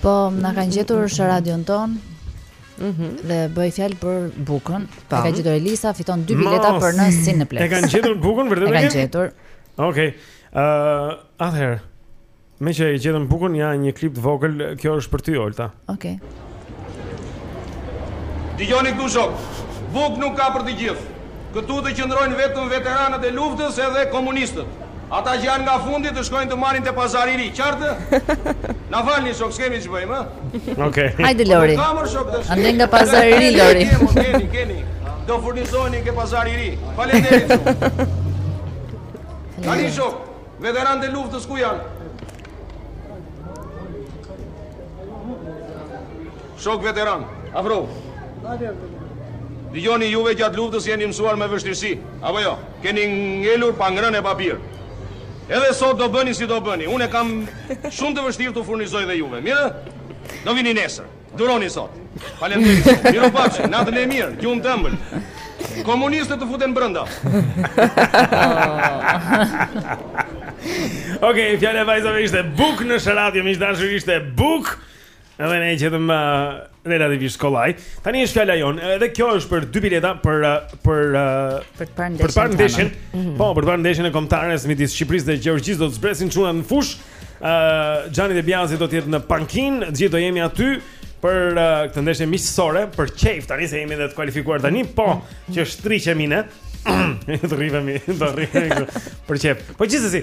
Po, na kanë gjetur në radion tonë. Mhm. Dhe bëhej fjalë për Bukën. E ka gjetur Elisa, fiton dy bileta për në Cineplex. E kanë gjetur Bukën vërtet? E kanë gjetur. Okej. Ë, atëherë. Meqë e gjetëm Bukën, ja një klip të vogël, kjo është për ty Olta. Okej. Dëgjoni këtu shokë. Bukë nuk ka për të gjithë. Këtu të qëndrojnë vetëm veteranët e luftës edhe komunistët. Ata që janë nga fundi të shkojnë të marrin te Pazari i Ri. Qartë? Na falni shokë, s'kemi ç'bëjmë, ë? Okej. Hajde Lori. Andej nga Pazari i Ri Lori. Keni, keni. Do furnizoheni ke Pazari i Ri. Faleminderit shumë. Tani shokë, veteranët e luftës ku janë? Shokë veteranë, afrohu. Dëgjoni, juve gjatë luftës jeni mësuar me vështirësi, apo jo? Keni ngelur pa ngrënë e pa pirë. Edhe sot do bëni si do bëni. Unë e kam shumë të vështirë t'ju furnizoj dhe juve. Mirë? Do vini nesër. Duroni sot. Faleminderit. Mirupafshim, natën e mirë, gjumë të ëmbël. Komunistët të futen brenda. Okej, okay, fjala e vajzave ishte bukë në shqa radio, miq të dashur ishte bukë. Edhe ne e gjetëm uh, relativisht kollaj. Tani është fjala jonë, edhe kjo është për dy bileta për uh, për uh, për të parë ndeshjen. Për parë ndeshjen. Mm -hmm. Po, për parë ndeshjen e kombëtares midis Shqipërisë dhe Gjeorgjisë do të zbresin çunat në fushë. Ë, uh, Xhani de Biazi do të jetë në pankinë, gjithë do jemi aty për uh, këtë ndeshje miqësore, për qejf tani se jemi edhe të kualifikuar tani, po mm -hmm. që shtriqemi ne. Do rrihemi, do rrihemi. Për qejf. Po gjithsesi,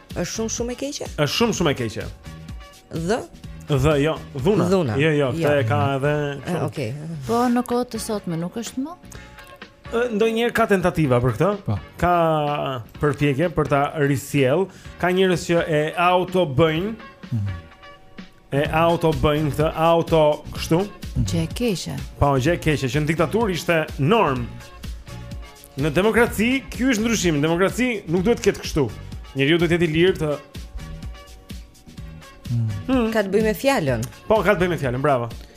Është shumë shumë e keqe? Është shumë shumë e keqe. Dh? Dh, jo, dhuna. Dhuna. Jo, jo, këtë jo. e ka edhe. Okej. Okay. Po në kohë të sotme nuk është më? Ndonjëherë ka tentativa për këtë. Po. Ka përpjekje për ta risjellë. Ka njerëz që e auto bëjnë. Mhm. E auto bëjnë këtë auto kështu? Gjë e keqe. Po, gjë e keqe që në diktaturë ishte normë. Në demokraci ky është ndryshim. Në demokraci nuk duhet të ketë kështu. Njeriu duhet të jetë i lirë të hmm. Ka të bëjë me fjalën. Po, ka të bëjë me fjalën, bravo.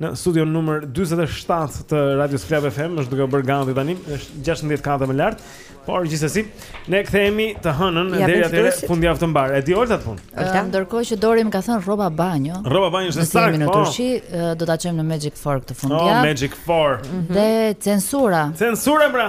Në studion numër 47 të Radios Club FM është duke bërë gati tani, është 16 kate më lartë, por gjithsesi, ne kthehemi të hënën ja, deri atë fundjavë të mbarë. E di Olta të punë. Olta, ndërkohë që Dori më ka thënë rroba banjo. Rroba banjo është saktë. Po. Në Turqi do ta çojmë në Magic Fork këtë fundjavë. Oh, Magic Fork. Mm -hmm. Dhe censura. Censura pra.